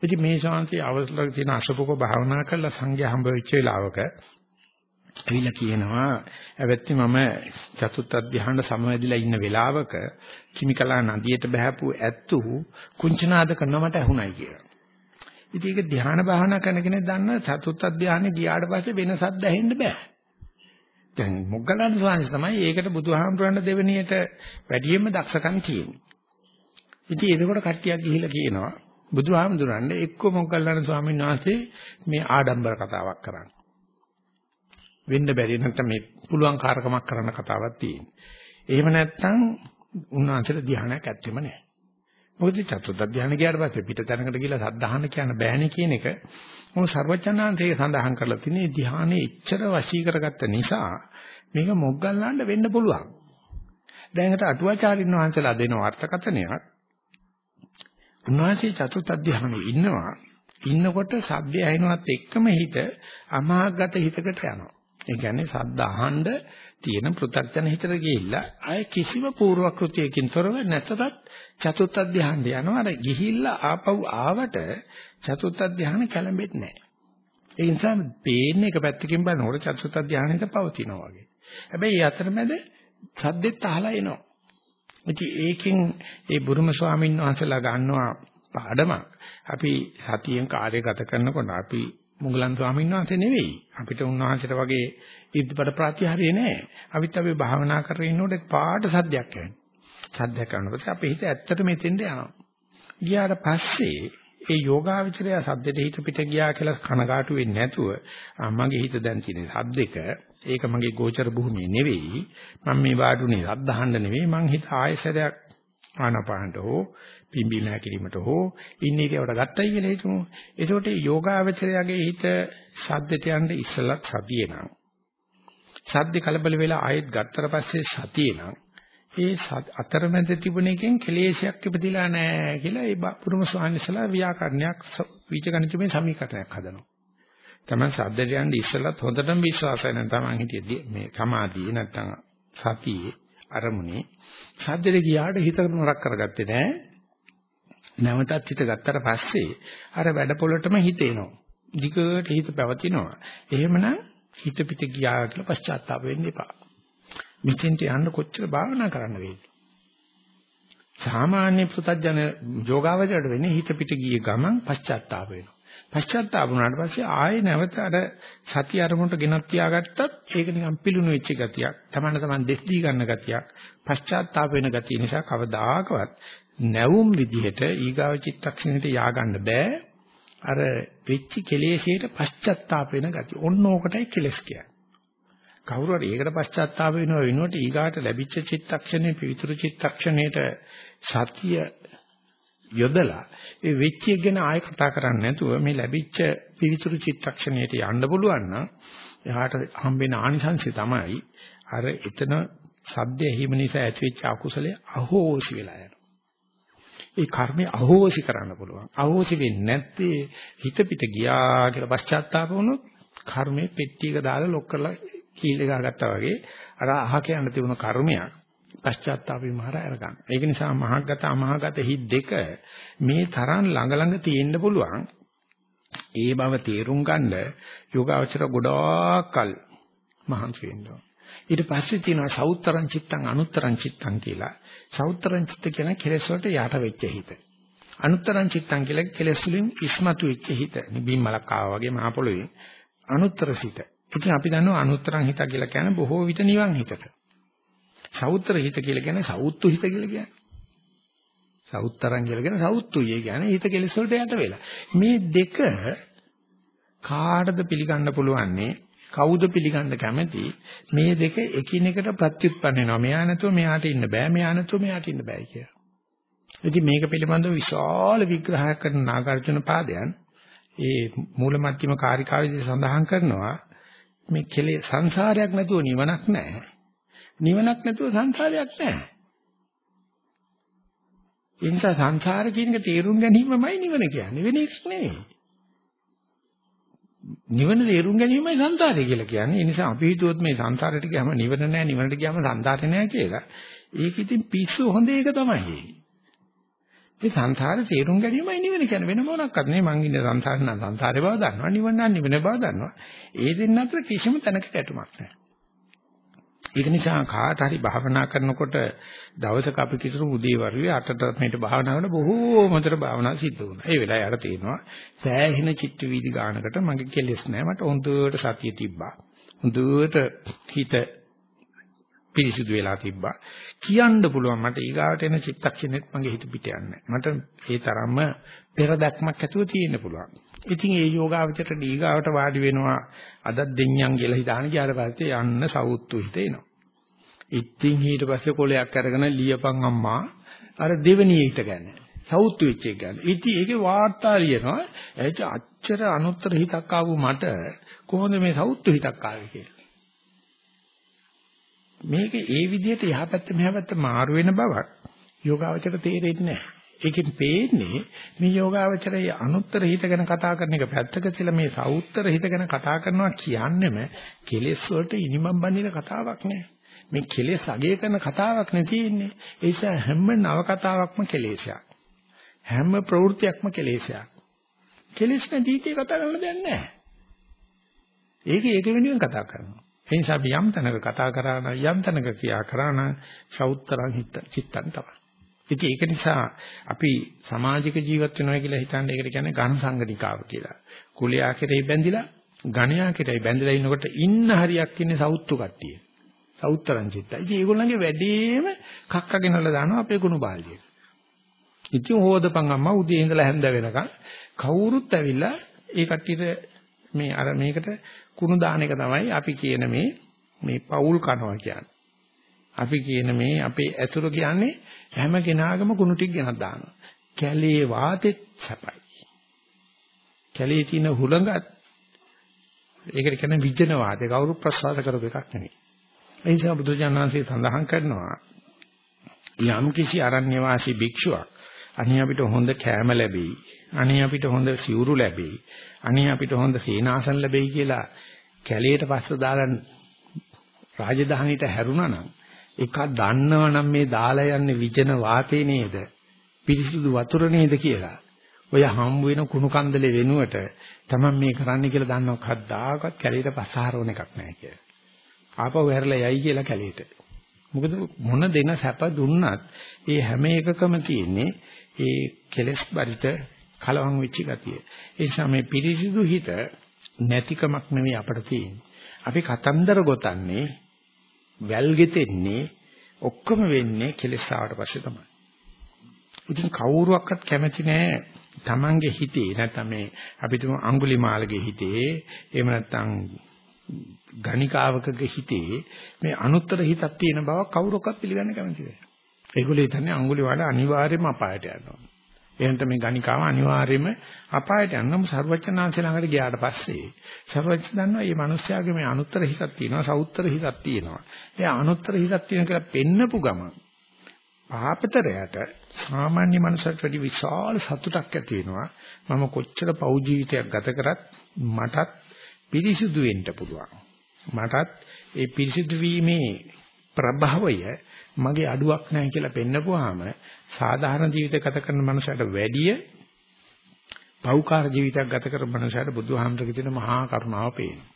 Speaker 1: ඉතින් මේ ශාන්ති අවස්ලක තියෙන අශපක භාවනා කරලා සංඝයා හම්බ වෙච්ච වෙලාවක ඇවිල්ලා කියනවා ඇවැත්ති මම චතුත් අධ්‍යාහන සමවැදිලා ඉන්න වෙලාවක කිමිකලා නදියට බහැපු ඇත්තු කුංචනාද කරනවා මට ඇහුණයි කියලා. ඉතින් ඒක ධ්‍යාන භාවනා කරන කෙනෙක් දන්න චතුත් අධ්‍යාහනේ ගියාට පස්සේ වෙනසක් දැහෙන්න බෑ. දැන් මොග්ගලන් ස්වාමීන් තමයි ඒකට බුදුහාමුදුරන් දෙවෙනියට වැඩියෙන්ම දක්ෂකම් තියෙන්නේ. ඉතින් එතකොට කට්ටියක් ගිහිල්ලා කියනවා බුදුහාමුදුරන්ගේ එක්ක මොග්ගල්ලාන ස්වාමීන් වහන්සේ මේ ආඩම්බර කතාවක් කරන්නේ. වෙන්න බැරි නැත්නම් මේ පුළුවන් කාර්කමක් කරන්න කතාවක් තියෙන්නේ. එහෙම නැත්නම් උන්වහන්සේට ධ්‍යානයක් ඇත්තෙම නැහැ. මොකද චතුත් ධානය ගියාට පස්සේ පිට තැනකට ගිහලා සද්ධාහන කියන්න බෑනේ කියන එක මොකද සර්වචනාන්තයේ සඳහන් කරලා තියෙන්නේ ධානයේ එච්චර වශී කරගත්ත නිසා මේක මොග්ගල්ලාන්න වෙන්න පුළුවන්. දැන් හිට අටුවාචාරින් වහන්සේලා දෙන අර්ථකථනයක් උන්වහන්සේ චතුත් ධානයේ ඉන්නවා ඉන්නකොට සද්දය ඇහෙනවත් එක්කම හිත අමාගත හිතකට යනවා. ඒ කියන්නේ සද්ද අහන්න තියෙන පෘථග්ජන හිතට ගිහිල්ලා ආය කිසිම පූර්වක්‍ෘතියකින් තොරව නැතත් චතුත්ථ ධ්‍යානෙ යනවා. අර ගිහිල්ලා ආපහු ආවට චතුත්ථ ධ්‍යානෙ කැළඹෙන්නේ නැහැ. ඒ නිසා පේන්නේ එක පැත්තකින් බලනකොට චතුත්ථ ධ්‍යානෙට පවතිනවා වගේ. හැබැයි අතරමැද සද්දෙත් අහලා එනවා. ඉතින් ඒකෙන් ඒ බුරුම ස්වාමීන් වහන්සේලා ගන්නවා පාඩමක්. අපි සතියෙන් කාර්ය ගත කරනකොට අපි මුගලන් ස්වාමීන් වහන්සේ නෙවෙයි. අපිට උන්වහන්සේට වගේ ඉද්ධපඩ ප්‍රත්‍යහාරය නැහැ. අපිත් අපි භාවනා කරගෙන ඉන්නකොට පාට සද්දයක් ඇහෙනවා. සද්දයක් කරනකොට අපේ හිත ඇත්තට මෙතෙන්ද යනවා. ගියාට පස්සේ ඒ යෝගාවචරය සද්දෙට හිත පිට ගියා කියලා කනගාටු වෙන්නේ නැතුව මගේ හිත දැන් තියෙන සද්දෙක ඒක මගේ ගෝචර භූමිය නෙවෙයි මම මේ වාඩුනේ සද්දහන්න නෙවෙයි මං හිත ආයසරයක් ආනපානට හෝ පිම්බි නැකිරීමට හෝ ඉන්නේ කියවට ගත්තයි කියලා හිතමු. එතකොට යෝගාවචරයගේ හිත සද්දට යන්න ඉස්සලක් සතියේ නම්. සද්ද කලබල වෙලා ආයෙත් ගත්තට පස්සේ සතියේ නම් ඒ අතරමැද තිබුණ එකෙන් කෙලේශයක් ඉපදිලා නැහැ කියලා ඒ පුරුම ස්වාමීසලා ව්‍යාකරණයක් විචගණිතමේ සමීකරණයක් හදනවා. තමයි සද්දට යන්න ඉස්සලත් හොඳටම විශ්වාසයි නම් තමන් හිටියේ මේ සමාධියේ නැත්තම් සතියේ අරමුණේ සද්දෙට ගියාට හිත නරක කරගත්තේ නැහැ. නැවතත් හිත ගත්තට පස්සේ අර වැඩ පොළටම හිත එනවා. දිගට හිත පැවතිනවා. එහෙමනම් හිත පිට ගියා කියලා පශ්චාත්තාප වෙන්න එපා. මෙතෙන්ට යන්න කොච්චර භාවනා කරන්න වේද? සාමාන්‍ය පුතඥ යෝගාවචරයට වෙන්නේ හිත පිට ගිය ගමන් පශ්චාත්තාප වෙනවා. පශ්චාත්තාප වුණාට පස්සේ ආයේ නැවත අර සතිය අරමුණට ගෙනත් තියාගත්තත් ඒක නිකන් පිලුණු වෙච්ච ගතියක්. තමන්න තමන් දෙස් දී ගන්න ගතියක්. පශ්චාත්තාප වෙන ගතිය නිසා කවදාකවත් නැවුම් විදිහට ඊගාව චිත්තක්ෂණයට ය아가න්න බෑ. අර වෙච්ච කෙලෙසේට පශ්චාත්තාප වෙන ගතිය. ඔන්න ඕකටයි කෙලස් කියන්නේ. කවුරු හරි ඒකට පශ්චාත්තාප වෙනව වෙනුවට ඊගාට ලැබිච්ච චිත්තක්ෂණේ පිවිතුරු චිත්තක්ෂණයට සතිය යොදලා ඒ වෙච්ච එක ගැන ආයෙ කතා කරන්නේ නැතුව මේ ලැබිච්ච පිවිතුරු චිත්තක්ෂණයට යන්න පුළුවන් නම් එහාට හම්බෙන ආනිසංසය තමයි අර එතන සද්ද ඇහිම නිසා ඇතිවෙච්ච අකුසලයේ අහෝසි වෙලා යනවා. ඒ කර්මය අහෝසි කරන්න පුළුවන්. අහෝසි වෙන්නේ නැත්තේ හිත පිට ගියා කියලා පශ්චාත්තාප වුණොත් කර්මයේ පෙට්ටියක දාලා ලොක් කරලා කීල් එක ගත්තා වගේ අර අහ කියන්න තිබුණ කර්මයක් පශ්චාත්තාප විමහර අරගන්න. ඒක නිසා මහග්ගත අමහගත හිත් දෙක මේ තරම් ළඟ ළඟ තියෙන්න පුළුවන්. ඒ බව තේරුම් ගන්න යෝගාවචර ගොඩාක්කල් මහන්සි වෙන්න ඕන. ඊට පස්සේ තියෙනවා සෞත්තරං චිත්තං අනුත්තරං චිත්තං කියලා. සෞත්තරං චිත්ත කියන කෙලෙස් වලට යට වෙච්ච හිත. අනුත්තරං චිත්තං කියලා කෙලෙස් වලින් ඉස්මතු වෙච්ච හිත. නිබින් මලක් ආවා වගේ මහ පොළොවේ අනුත්තර සිත. ඉතින් අපි දන්නවා අනුත්තරං හිත කියලා කියන්නේ බොහෝ විට නිවන් හිතට. සෞත්‍ර හිත කියලා කියන්නේ සෞත්තු හිත කියලා කියන්නේ. සෞත්තරං කියලා කියන්නේ සෞත්තුයි. ඒ කියන්නේ හිත කෙලෙස් වලට යට වෙලා. මේ දෙක කාටද පිළිගන්න පුළුවන්නේ? කවුද පිළිගන්න කැමති? මේ දෙක එකිනෙකට ප්‍රත්‍යুৎපන්න වෙනවා. මෙයා නැතුව මෙයාට ඉන්න බෑ. මෙයා නැතුව මෙයාට ඉන්න බෑ කියලා. ඉතින් මේක පිළිබඳව විශාල විග්‍රහයක් කරන නාගාර්ජුන පාදයන් ඒ මූල මධ්‍යම කාරිකාවේදී සඳහන් කරනවා මේ කෙලේ සංසාරයක් නැතුව නිවනක් නැහැ. නිවනක් නැතුව සංසාරයක් නැහැ. ඒ නිසා සංසාර කියන එක තේරුම් ගැනීමමයි නිවන කියන්නේ වෙන එකක් නෙවෙයි. නිවන තේරුම් ගැනීමයි සංසාරය කියලා කියන්නේ. ඒ නිසා අපි හිතුවොත් මේ සංසාරයට ගියාම නිවන නැහැ නිවනට ගියාම සංසාරේ නැහැ කියලා. ඒක ඉතින් පිස්සු හොඳ එක තමයි. මේ සංසාරේ තේරුම් ගැනීමයි නිවන කියන්නේ වෙන මොනක්වත් නෙවෙයි. මං ඉන්නේ සංසාරේ නම් සංසාරේ බව දන්නවා. නිවන නම් නිවන බව දන්නවා. ඒ දෙන්න අතර කිසිම තැනක ගැටුමක් නැහැ. ඒක නිසා කාට හරි භාවනා කරනකොට දවසක අපි කිසිරු උදේ වරුවේ අටට මේට භාවනා කරන බොහෝමතර භාවනා සිද්ධ වුණා. ඒ වෙලාවේ අර තේනවා සෑහෙන චිත්ත වීදි ගානකට මගේ කෙලෙස් නැහැ. මට හොඳට සතිය තිබ්බා. හොඳට හිත පිරිසිදු වෙලා තිබ්බා. කියන්න පුළුවන් මට ඊගාවට එන චිත්තක්ෂණෙත් මගේ හිත පිට යන්නේ මට ඒ තරම්ම පෙර දැක්මක් ඇතුව තියෙන්න පුළුවන්. ඉතින් ඒ යෝගාවචරට ඊගාවට වාඩි වෙනවා අදත් දෙඤ්ඤම් කියලා හිතාන ගියාට පස්සේ යන්න සවුත්තු හිත එනවා. ඉතින් ඊට පස්සේ කොලයක් අරගෙන ලියපන් අම්මා අර දෙවෙනි හිත ගන්න. සවුත් වෙච්ච එක ගන්න. ඉතින් ඒකේ වාර්තා ලියනවා. එච්ච අච්චර අනුත්තර හිතක් ආපු මට කොහොමද මේ සවුත් හිතක් ආවේ කියලා. මේක ඒ විදිහට යහපැත්ත මෙහාපැත්ත මාරු වෙන බවක් යෝගාවචර තේරෙන්නේ නැහැ. ඒකෙන් පේන්නේ මේ යෝගාවචරයේ අනුත්තර හිත ගැන කතා කරන එක පැත්තක තියලා මේ සවුත්තර හිත ගැන කතා කරනවා කියන්නේම කෙලෙස් වලට ඉනිමම් බඳින කතාවක් නෑ. මේ කෙලෙස් අගය කරන කතාවක් නේ තියෙන්නේ. ඒ නිසා හැම නව කතාවක්ම කෙලෙසයක්. හැම ප්‍රවෘත්තියක්ම කෙලෙසයක්. කෙලෙස් නැති ඉතිේ කතා කරන්න දෙයක් නැහැ. ඒක ඒක වෙනුවෙන් කතා කරනවා. ඒ නිසා අපි යම් තැනක කතා කරා නම් යම් තැනක ක්‍රියා කරා නම් සෞත්තරං හිත චිත්තං තමයි. ඉතින් ඒක නිසා අපි සමාජික ජීවත් වෙනවා කියලා හිතන්නේ ඒකට කියන්නේ ඝන සංගණිකාව කියලා. කුලයා කෙරෙහි බැඳිලා ඝණයා කෙරෙහි බැඳිලා ඉන්නකොට ඉන්න හරියක් ඉන්නේ සෞත්තු කට්ටිය. සෞත්තරං චිත්තයි. ඉතින් ඒගොල්ලන්ගේ වැඩේම කක්කගෙනලා දානවා අපේ කුණු බාල්දියට. ඉතින් හොදපන් අම්මා උදේ ඉඳලා හැන්ද වෙනකන් කවුරුත් ඇවිල්ලා ඒ කට්ටියට මේ අර මේකට කුණු දාන එක තමයි අපි කියන මේ මේ පෞල් කනවා කියන්නේ. අපි කියන මේ අපේ ඇතුළ කියන්නේ හැම කෙනාගම කුණු ටික ගෙනත් දානවා. කැලේ වාතෙත් සැපයි. කැලේ තියෙන හුළඟත් ඒකට කියන්නේ විජන වාතේ කවුරු ප්‍රසවාස කරපු එකක් නෙවෙයි. ඒ නිසා බුදුජානනාංශය සඳහන් කරනවා යම් කිසි අරණ්‍ය වාසී භික්ෂුවක් අනේ අපිට හොඳ කෑම ලැබෙයි. අනේ අපිට හොඳ සිවුරු ලැබෙයි. අනේ අපිට හොඳ සේනාසන ලැබෙයි කියලා කැලේට පස්ස දාලා රාජධානියට හැරුණා නම් එකක් දන්නවනම් මේ දාලා යන්නේ විජන වාතේ නේද? පිරිසිදු වතුර නේද කියලා. ඔය හම් වෙන කුණු කන්දලේ වෙනුවට තමයි මේ කරන්නේ කියලා දන්නව කද්දාකත් කැලේට පස්සහරවන එකක් නැහැ කියලා. ආපහු හැරලා යයි කියලා කැලේට. මොකද මොන දෙන සැප දුන්නත් ඒ හැම එකකම තියෙන්නේ ඒ කෙලස් බරිත කලවම් වෙච්ච ගතිය. ඒ නිසා මේ පිරිසිදු හිත නැතිකමක් නෙවෙයි අපට තියෙන්නේ. අපි කතන්දර ගොතන්නේ වැල් ගෙතෙන්නේ ඔක්කොම වෙන්නේ කෙලස් ආවට පස්සේ තමයි. ඉතින් කවුරුවක්වත් කැමති නෑ Tamange හිතේ නැත්නම් මේ අපිටම අඟුලිමාලගේ හිතේ එහෙම නැත්නම් ගණිකාවකගේ හිතේ මේ අනුත්තර හිතක් තියෙන බව කවුරක්වත් පිළිගන්න කැමති නෑ. ඒගොල්ලෝ හිතන්නේ අඟුලිමාල අනිවාර්යයෙන්ම අපායට යනවා. එහෙනම් මේ ගණිකාව අනිවාර්යයෙන්ම අපායට යනම සර්වචනාංශ ළඟට ගියාට පස්සේ සර්වච දන්නවා මේ මිනිස්යාගේ මේ අනුත්තර හිතක් තියෙනවා සවුත්තර හිතක් තියෙනවා. ඒ අනුත්තර හිතක් තියෙන කියලා පෙන්නපු ගමන් පාපතරයට සාමාන්‍ය මනුස්සයෙක් වැඩි විශාල සතුටක් ඇති වෙනවා. මම කොච්චර පෞ ජීවිතයක් ගත කරත් මටත් පිරිසිදු වෙන්න පුළුවන්. මටත් ඒ පිරිසිදු වීමේ ප්‍රභවය මගේ අඩුවක් නැහැ කියලා පෙන්නපුවාම සාධාරණ ජීවිත ගත කරන මනුස්සයට වැඩිය පෞකාර ජීවිතයක් ගත කරන මනුස්සයට බුදුහාමරගේ තියෙන මහා කරුණාව පේනවා.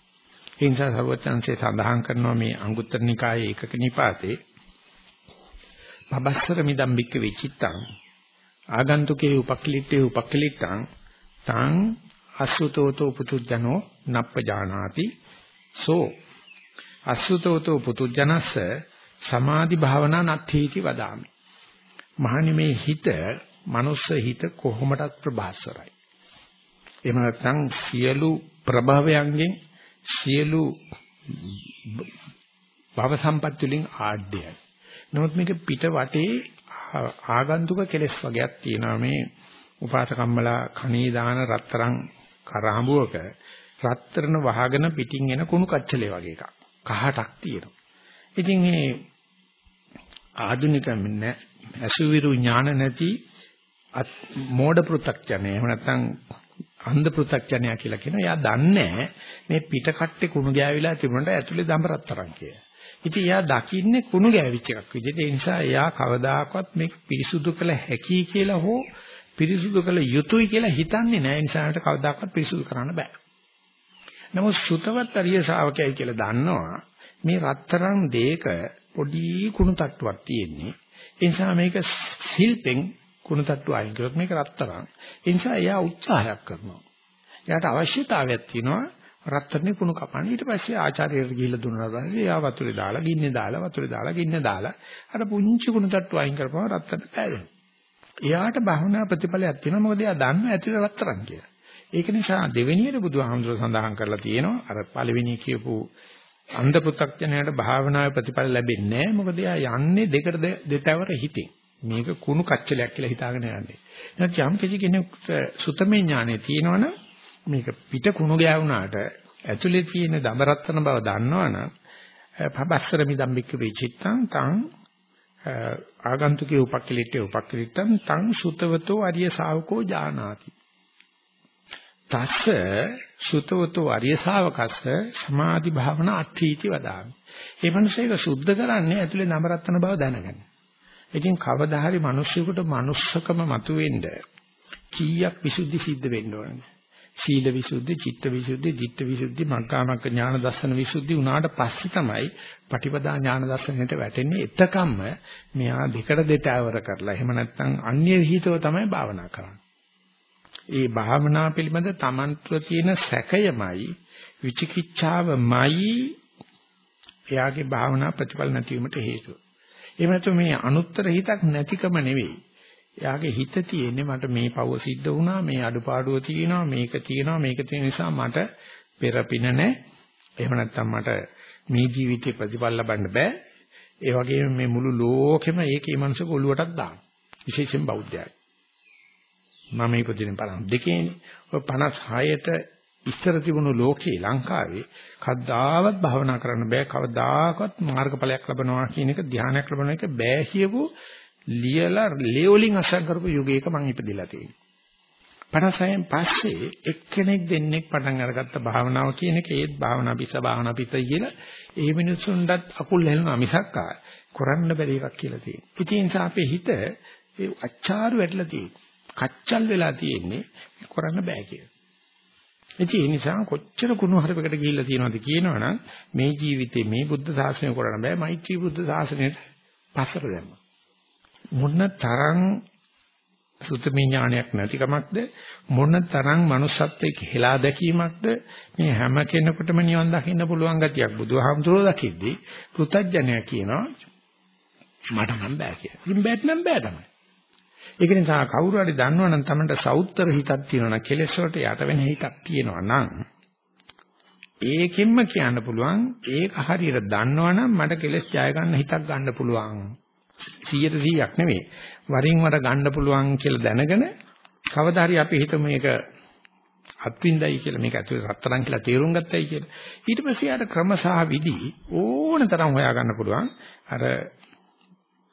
Speaker 1: ඒ නිසා සර්වචන්සේ සඳහන් කරනවා මේ අංගුත්තර නිකායේ ඒකක නිපාතේ පබස්සර මිදම් බික්ක වෙචිත්තං ආගන්තුකේ උපක්ලිට්ඨේ උපක්ලිට්ඨං තං අසුතෝතෝ පුතුජනෝ නප්පජානාති සෝ අසුතෝතෝ පුතුජනස්ස සමාධි භාවනා නත්ථීති වදාමි. මහණි මේ හිත, මනුස්ස හිත කොහොමඩත් ප්‍රභාස්වරයි. එහෙම නැත්නම් සියලු ප්‍රභවයන්ගෙන් සියලු භව සම්පත් වලින් ආඩ්‍යයි. නමුත් මේක පිට වටේ ආගන්තුක කෙලස් වර්ගයක් තියෙනවා මේ උපාසකම්මලා කණී දාන රත්තරන් කරහඹුවක රත්තරන වහගෙන පිටින් එන කුණු කච්චලේ වගේ එකක්. කහටක් තියෙනවා. ඉතින් මේ ආධුනික ඇසුවිරු ඥාන නැති මෝඩ පෘ탁ජනය එහෙම නැත්නම් අන්ධ පෘ탁ජනයා කියලා කියන එයා දන්නේ මේ පිට කට්ටේ කුණු ගෑවිලා තිබුණාට ඇතුලේ දඹ රත්තරන් කියලා. ඉතින් එයා දකින්නේ කුණු ගෑවිච්ච එකක් විදිහට. ඒ නිසා එයා කවදාකවත් මේක පිරිසුදු කළ හැකි කියලා හෝ පිරිසුදු කළ යුතුයි කියලා හිතන්නේ නැහැ. ඒ නිසා ඒකට කවදාකවත් පිරිසුදු කරන්න බෑ. නමුත් සුතවත් අරිය ශාවකයයි කියලා දන්නවා මේ රත්තරන් දෙක පොඩි කුණු තට්ටුවක් තියෙන්නේ. ඒ නිසා මේක සිල්පෙන් කුණු තට්ටුව අයින් කරොත් මේක රත්තරන්. ඒ නිසා එයා උත්සාහයක් කරනවා. එයාට අවශ්‍යතාවයක් තියෙනවා රත්තරනේ කුණු කපන්න. ඊට පස්සේ ආචාර්යයට ගිහිල්ලා දුන්නා පස්සේ එයා වතුරේ දාලා ගින්නේ දාලා වතුරේ දාලා ගින්නේ දාලා අර පුංචි කුණු තට්ටුව අයින් කරපුවම රත්තරන් පෑදෙනවා. එයාට භවනා ප්‍රතිඵලයක් තියෙනවා මොකද එයා දන්නවා ඇතුලේ රත්තරන් කියලා. ඒක නිසා දෙවෙනියට බුදුහාමුදුර සඳහන් කරලා තියෙනවා අර පළවෙනි කියපු අන්ධ පු탁ඥයට භාවනාවේ ප්‍රතිඵල ලැබෙන්නේ නැහැ මොකද එයා යන්නේ දෙකට දෙතවර හිතේ මේක කුණු කච්චලයක් කියලා හිතාගෙන යන්නේ. එහෙනම් යම් කිසි කෙනෙකුට සුතමේ ඥානෙ තියෙනවනම් මේක පිට කුණු ගෑවුනාට ඇතුලේ තියෙන දඹරත්තන බව දන්නවනම් පබස්සර මිදම්බික්ක විචිත්තං තං ආගන්තුකේ උපක්ඛලිටේ උපක්ඛලිටං තං සුතවතෝ අරිය ශාවකෝ ජානාති. තස්ස සුතවතෝ අරිය ශාවකස්ස සමාධි භාවනා අත්ථීති වදාමි. මේ මිනිස්සෙක සුද්ධ කරන්නේ ඇතුලේ නමරත්තන බව දැනගන්න. ඉතින් කවදා හරි මිනිස්සුෙකුට manussකම මතුවෙන්න කීයක් විසුද්ධි සිද්ධ වෙන්න ඕනද? සීල විසුද්ධි, චිත්ත විසුද්ධි, ධිට්ඨ විසුද්ධි, මග්ගාමග්ග ඥාන දර්ශන විසුද්ධි උනාට පස්සේ තමයි පටිපදා ඥාන දර්ශනයට වැටෙන්නේ. එතකම්ම මෙයා දෙකට දෙතවර කරලා එහෙම නැත්නම් අන්‍ය විහිතව තමයි භාවනා කරන්නේ. ඒ භාවනා පිළිබඳ තමන්ත්ව තියෙන සැකයමයි විචිකිච්ඡාවමයි එයාගේ භාවනා ප්‍රතිඵල නැතිවීමට හේතුව. එහෙම නැත්නම් මේ අනුත්තර හිතක් නැතිකම නෙවෙයි. එයාගේ හිත තියෙන්නේ මට මේ පව සිද්ධ වුණා මේ අඩුපාඩුව තියෙනවා මේක තියෙනවා මේක තියෙන නිසා මට පෙරපින නැහැ. එහෙම නැත්නම් මට මේ ජීවිතේ ප්‍රතිඵල ලබන්න බෑ. ඒ වගේම මේ මුළු ලෝකෙම ඒකේ මනසක ඔළුවටත් දාන. විශේෂයෙන් බෞද්ධයයි. මම ඉපදින 52නේ. ඔය 56ට ඉස්සර තිබුණු ලෝකේ ලංකාවේ කවදාවත් භවනා කරන්න බෑ කවදාකවත් මාර්ගඵලයක් ලබනවා කියන එක ධානයක් ලබන එක බෑ කියපු ලියලා ලේවලින් අසං කරපු යුගයක මම ඉපදිලා තියෙනවා. 56න් පස්සේ එක්කෙනෙක් දෙන්නෙක් පටන් අරගත්ත භාවනාව කියන එක ඒත් භාවනා පිස්ස භාවනා පිස්ස කියලා ඒ මිනිස්සුන්ටත් අකුල් හෙලනවා මිසක් කරන්න බැරි එකක් කියලා තියෙනවා. ඉතින් ඒ නිසා අපේ හිත ඒ අච්චාරු වැටලා තියෙනවා. කච්චල් වෙලා තියෙන්නේ කරන්න බෑ කියලා. ඉතින් ඒ නිසා කොච්චර කුණු හරපකට ගිහිල්ලා තියෙනවද කියනවනම් මේ ජීවිතේ මේ බුද්ධ ශාසනය කරන්න බෑ මෛත්‍රී බුද්ධ ශාසනයට පස්සට දැම්මා. මොන තරම් සුතමේ ඥානයක් නැතිකමක්ද මොන තරම් manussත්වයේ හෙලා දැකීමක්ද මේ හැම කෙනෙකුටම නිවන් දකින්න පුළුවන් ගතියක් බුදුහාමුදුරුවෝ දකිද්දී පෘථජ්ජනය කියනවා මට නම් බෑ කියලා. ඉතින් බෑත් නම් බෑ තමයි. ඒක නිසා කවුරු හරි දන්නවනම් Tamanට සවුත්තර හිතක් තියෙනවා කෙලෙස් වලට යට වෙන හිතක් තියෙනවා නම් ඒකෙන්ම කියන්න පුළුවන් ඒක හරියට දන්නවනම් මට කෙලෙස් ජය ගන්න හිතක් ගන්න පුළුවන් 100ට 100ක් නෙවෙයි. වරින් වර ගන්න පුළුවන් කියලා දැනගෙන කවදා හරි අපි හිතමු මේක අත්විඳයි කියලා මේක ඇතුලේ රත්තරන් කියලා තේරුම් ගත්තයි කියලා. ඊට පස්සේ යාට ක්‍රම සහ විදි ඕන තරම් හොයා ගන්න පුළුවන්. අර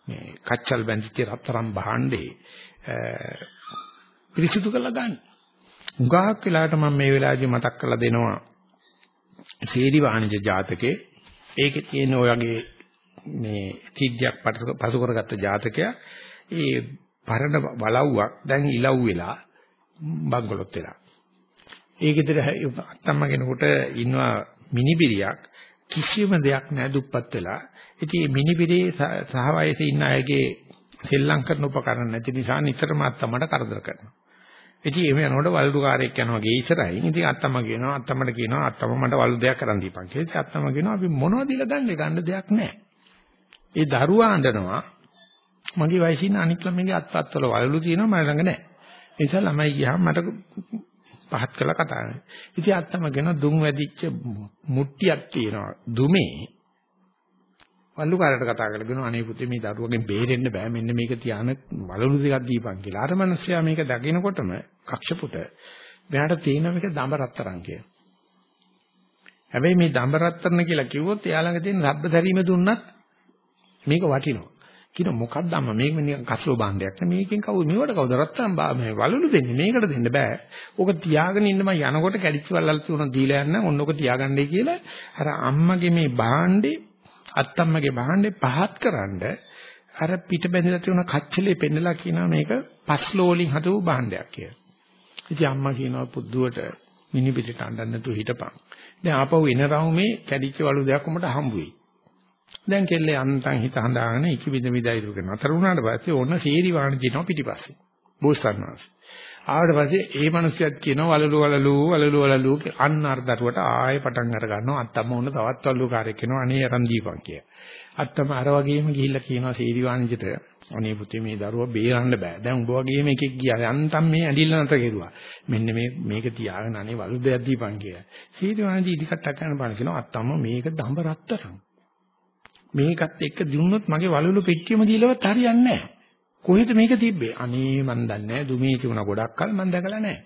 Speaker 1: මේ කච්චල් බැඳිච්ච රත්තරන් භාණ්ඩේ පිරිසිදු කරලා ගන්න. උගාක් වෙලාවට මම මේ වෙලාවේදී මතක් කරලා දෙනවා. සීරි වාණිජ ජාතකේ ඒකේ තියෙන ඔයගේ මේ සිද්ධියක් පසු කරගත්ත ජාතකයක් ඒ පරණ වලව්වක් දැන් ඉලව් වෙලා බංගලොත් වෙලා ඒකෙතර අත්තම්ම කෙනෙකුට ඉන්නවා මිනිබිරියක් කිසිම දෙයක් නැහැ දුප්පත් වෙලා ඉතින් මේ මිනිබිරේ සහ වයසේ ඉන්න අයගේ සෙල්ලම් කරන උපකරණ නැති නිසා නිතරම අත්තමට කරදර කරනවා. ඉතින් එහෙම යනකොට වලුකාරයෙක් යනවා ගේ ඉස්සරහින්. ඉතින් අත්තම කියනවා අත්තමට කියනවා අත්තම මට වලු දෙයක් කරන් දීපන් කියලා. ඉතින් අත්තම කියනවා අපි මොනවද දීලා ගන්නෙ ගන්න දෙයක් නැහැ. ඒ දරුවා අඬනවා මගේ වයසින් අනික් ළමයිගේ අත්පත් වල වලලු තියෙනවා මම ළඟ නැහැ. ඒ නිසා ළමයි ගියාම මට පහත් කළා කතා කරනවා. ඉතින් අත්තම කියනවා දුම් වැඩිච්ච මුට්ටියක් තියෙනවා. දුමේ වල්ලුකාරට කතා කරලා කියනවා අනේ පුතේ මේ දරුවගෙන් බේරෙන්න බෑ මෙන්න මේක තියාන වලලු දෙකක් දීපන් කියලා. අර මිනිස්සයා මේක දකිනකොටම කක්ෂපුට මෙයාට තියෙන මේක දඹ රත්තරන් කිය. හැබැයි මේ දඹ රත්තරන් කියලා කිව්වොත් එයා ළඟ තියෙන රබ්බ දැරීම දුන්නත් මේක වටිනවා. කියන මොකක්ද අම්ම මේක නිකන් කස්ලෝ භාණ්ඩයක් නේ මේකෙන් කවුද මේවට කවුද රත්තරන් මේ වලලු දෙන්නේ මේකට දෙන්න බෑ. ඕක තියාගෙන ඉන්න මම යනකොට කැඩිච්ච වලල් තුන දීලා යන්න ඕන ඕක තියාගන්නයි කියලා අර අම්මගේ මේ භාණ්ඩේ අත්තම්මගේ භාණ්ඩේ පහත් කරන්ඩ අර පිට බැඳලා තියෙන කච්චලේ පෙන්නලා කියනවා මේක පස්ලෝලින් හදපු භාණ්ඩයක් කියලා. ඉතින් අම්මා කියනවා පුද්දුවට මිනි පිටට අඬන්න නැතුව හිටපන්. දැන් ආපහු එන රවුමේ කැඩිච්ච වලු දෙයක් උඹට හම්බ වෙයි. දැන් කෙල්ලේ අන්තන් හිත හඳාගෙන ඉකි විද විදයි දුක නතර වුණාට පස්සේ ඕන සීරි වාණ දිනවා පිටිපස්සේ. බෝසත්ණන්ස්. ආවට පස්සේ ඒ මිනිස්සුත් කියනවා වලලු වලලු වලලු වලලු අන්න අර දරුවට ආයෙ පටන් අර ගන්නවා අත්තම ඕන තවත් වලලු කාර්යයක් කියනවා අනේ අරන් දීපන් කිය. අත්තම අර වගේම ගිහිල්ලා කියනවා සීරි වාණිජයට අනේ පුතේ මේ දරුවා බේරන්න බෑ. දැන් උඹ වගේම එකෙක් ගියා. යන්තම් මේ ඇඬිල්ල නැතර කෙරුවා. මෙන්න මේ මේක තියාගෙන අනේ වලු දෙයක් දීපන් කියලා. සීරි වාණිජ ඉදිකට ගන්න බණ කියනවා අත්තම මේක දඹ රත්තරන්. මේකත් එක්ක දුන්නොත් මගේ වලලු පෙට්ටියම දීලවත් හරියන්නේ නැහැ. කොහෙද මේක තිබ්බේ? අනේ මන් දන්නේ නැහැ. දුමේ තිබුණා ගොඩක් කල මන් දැකලා නැහැ.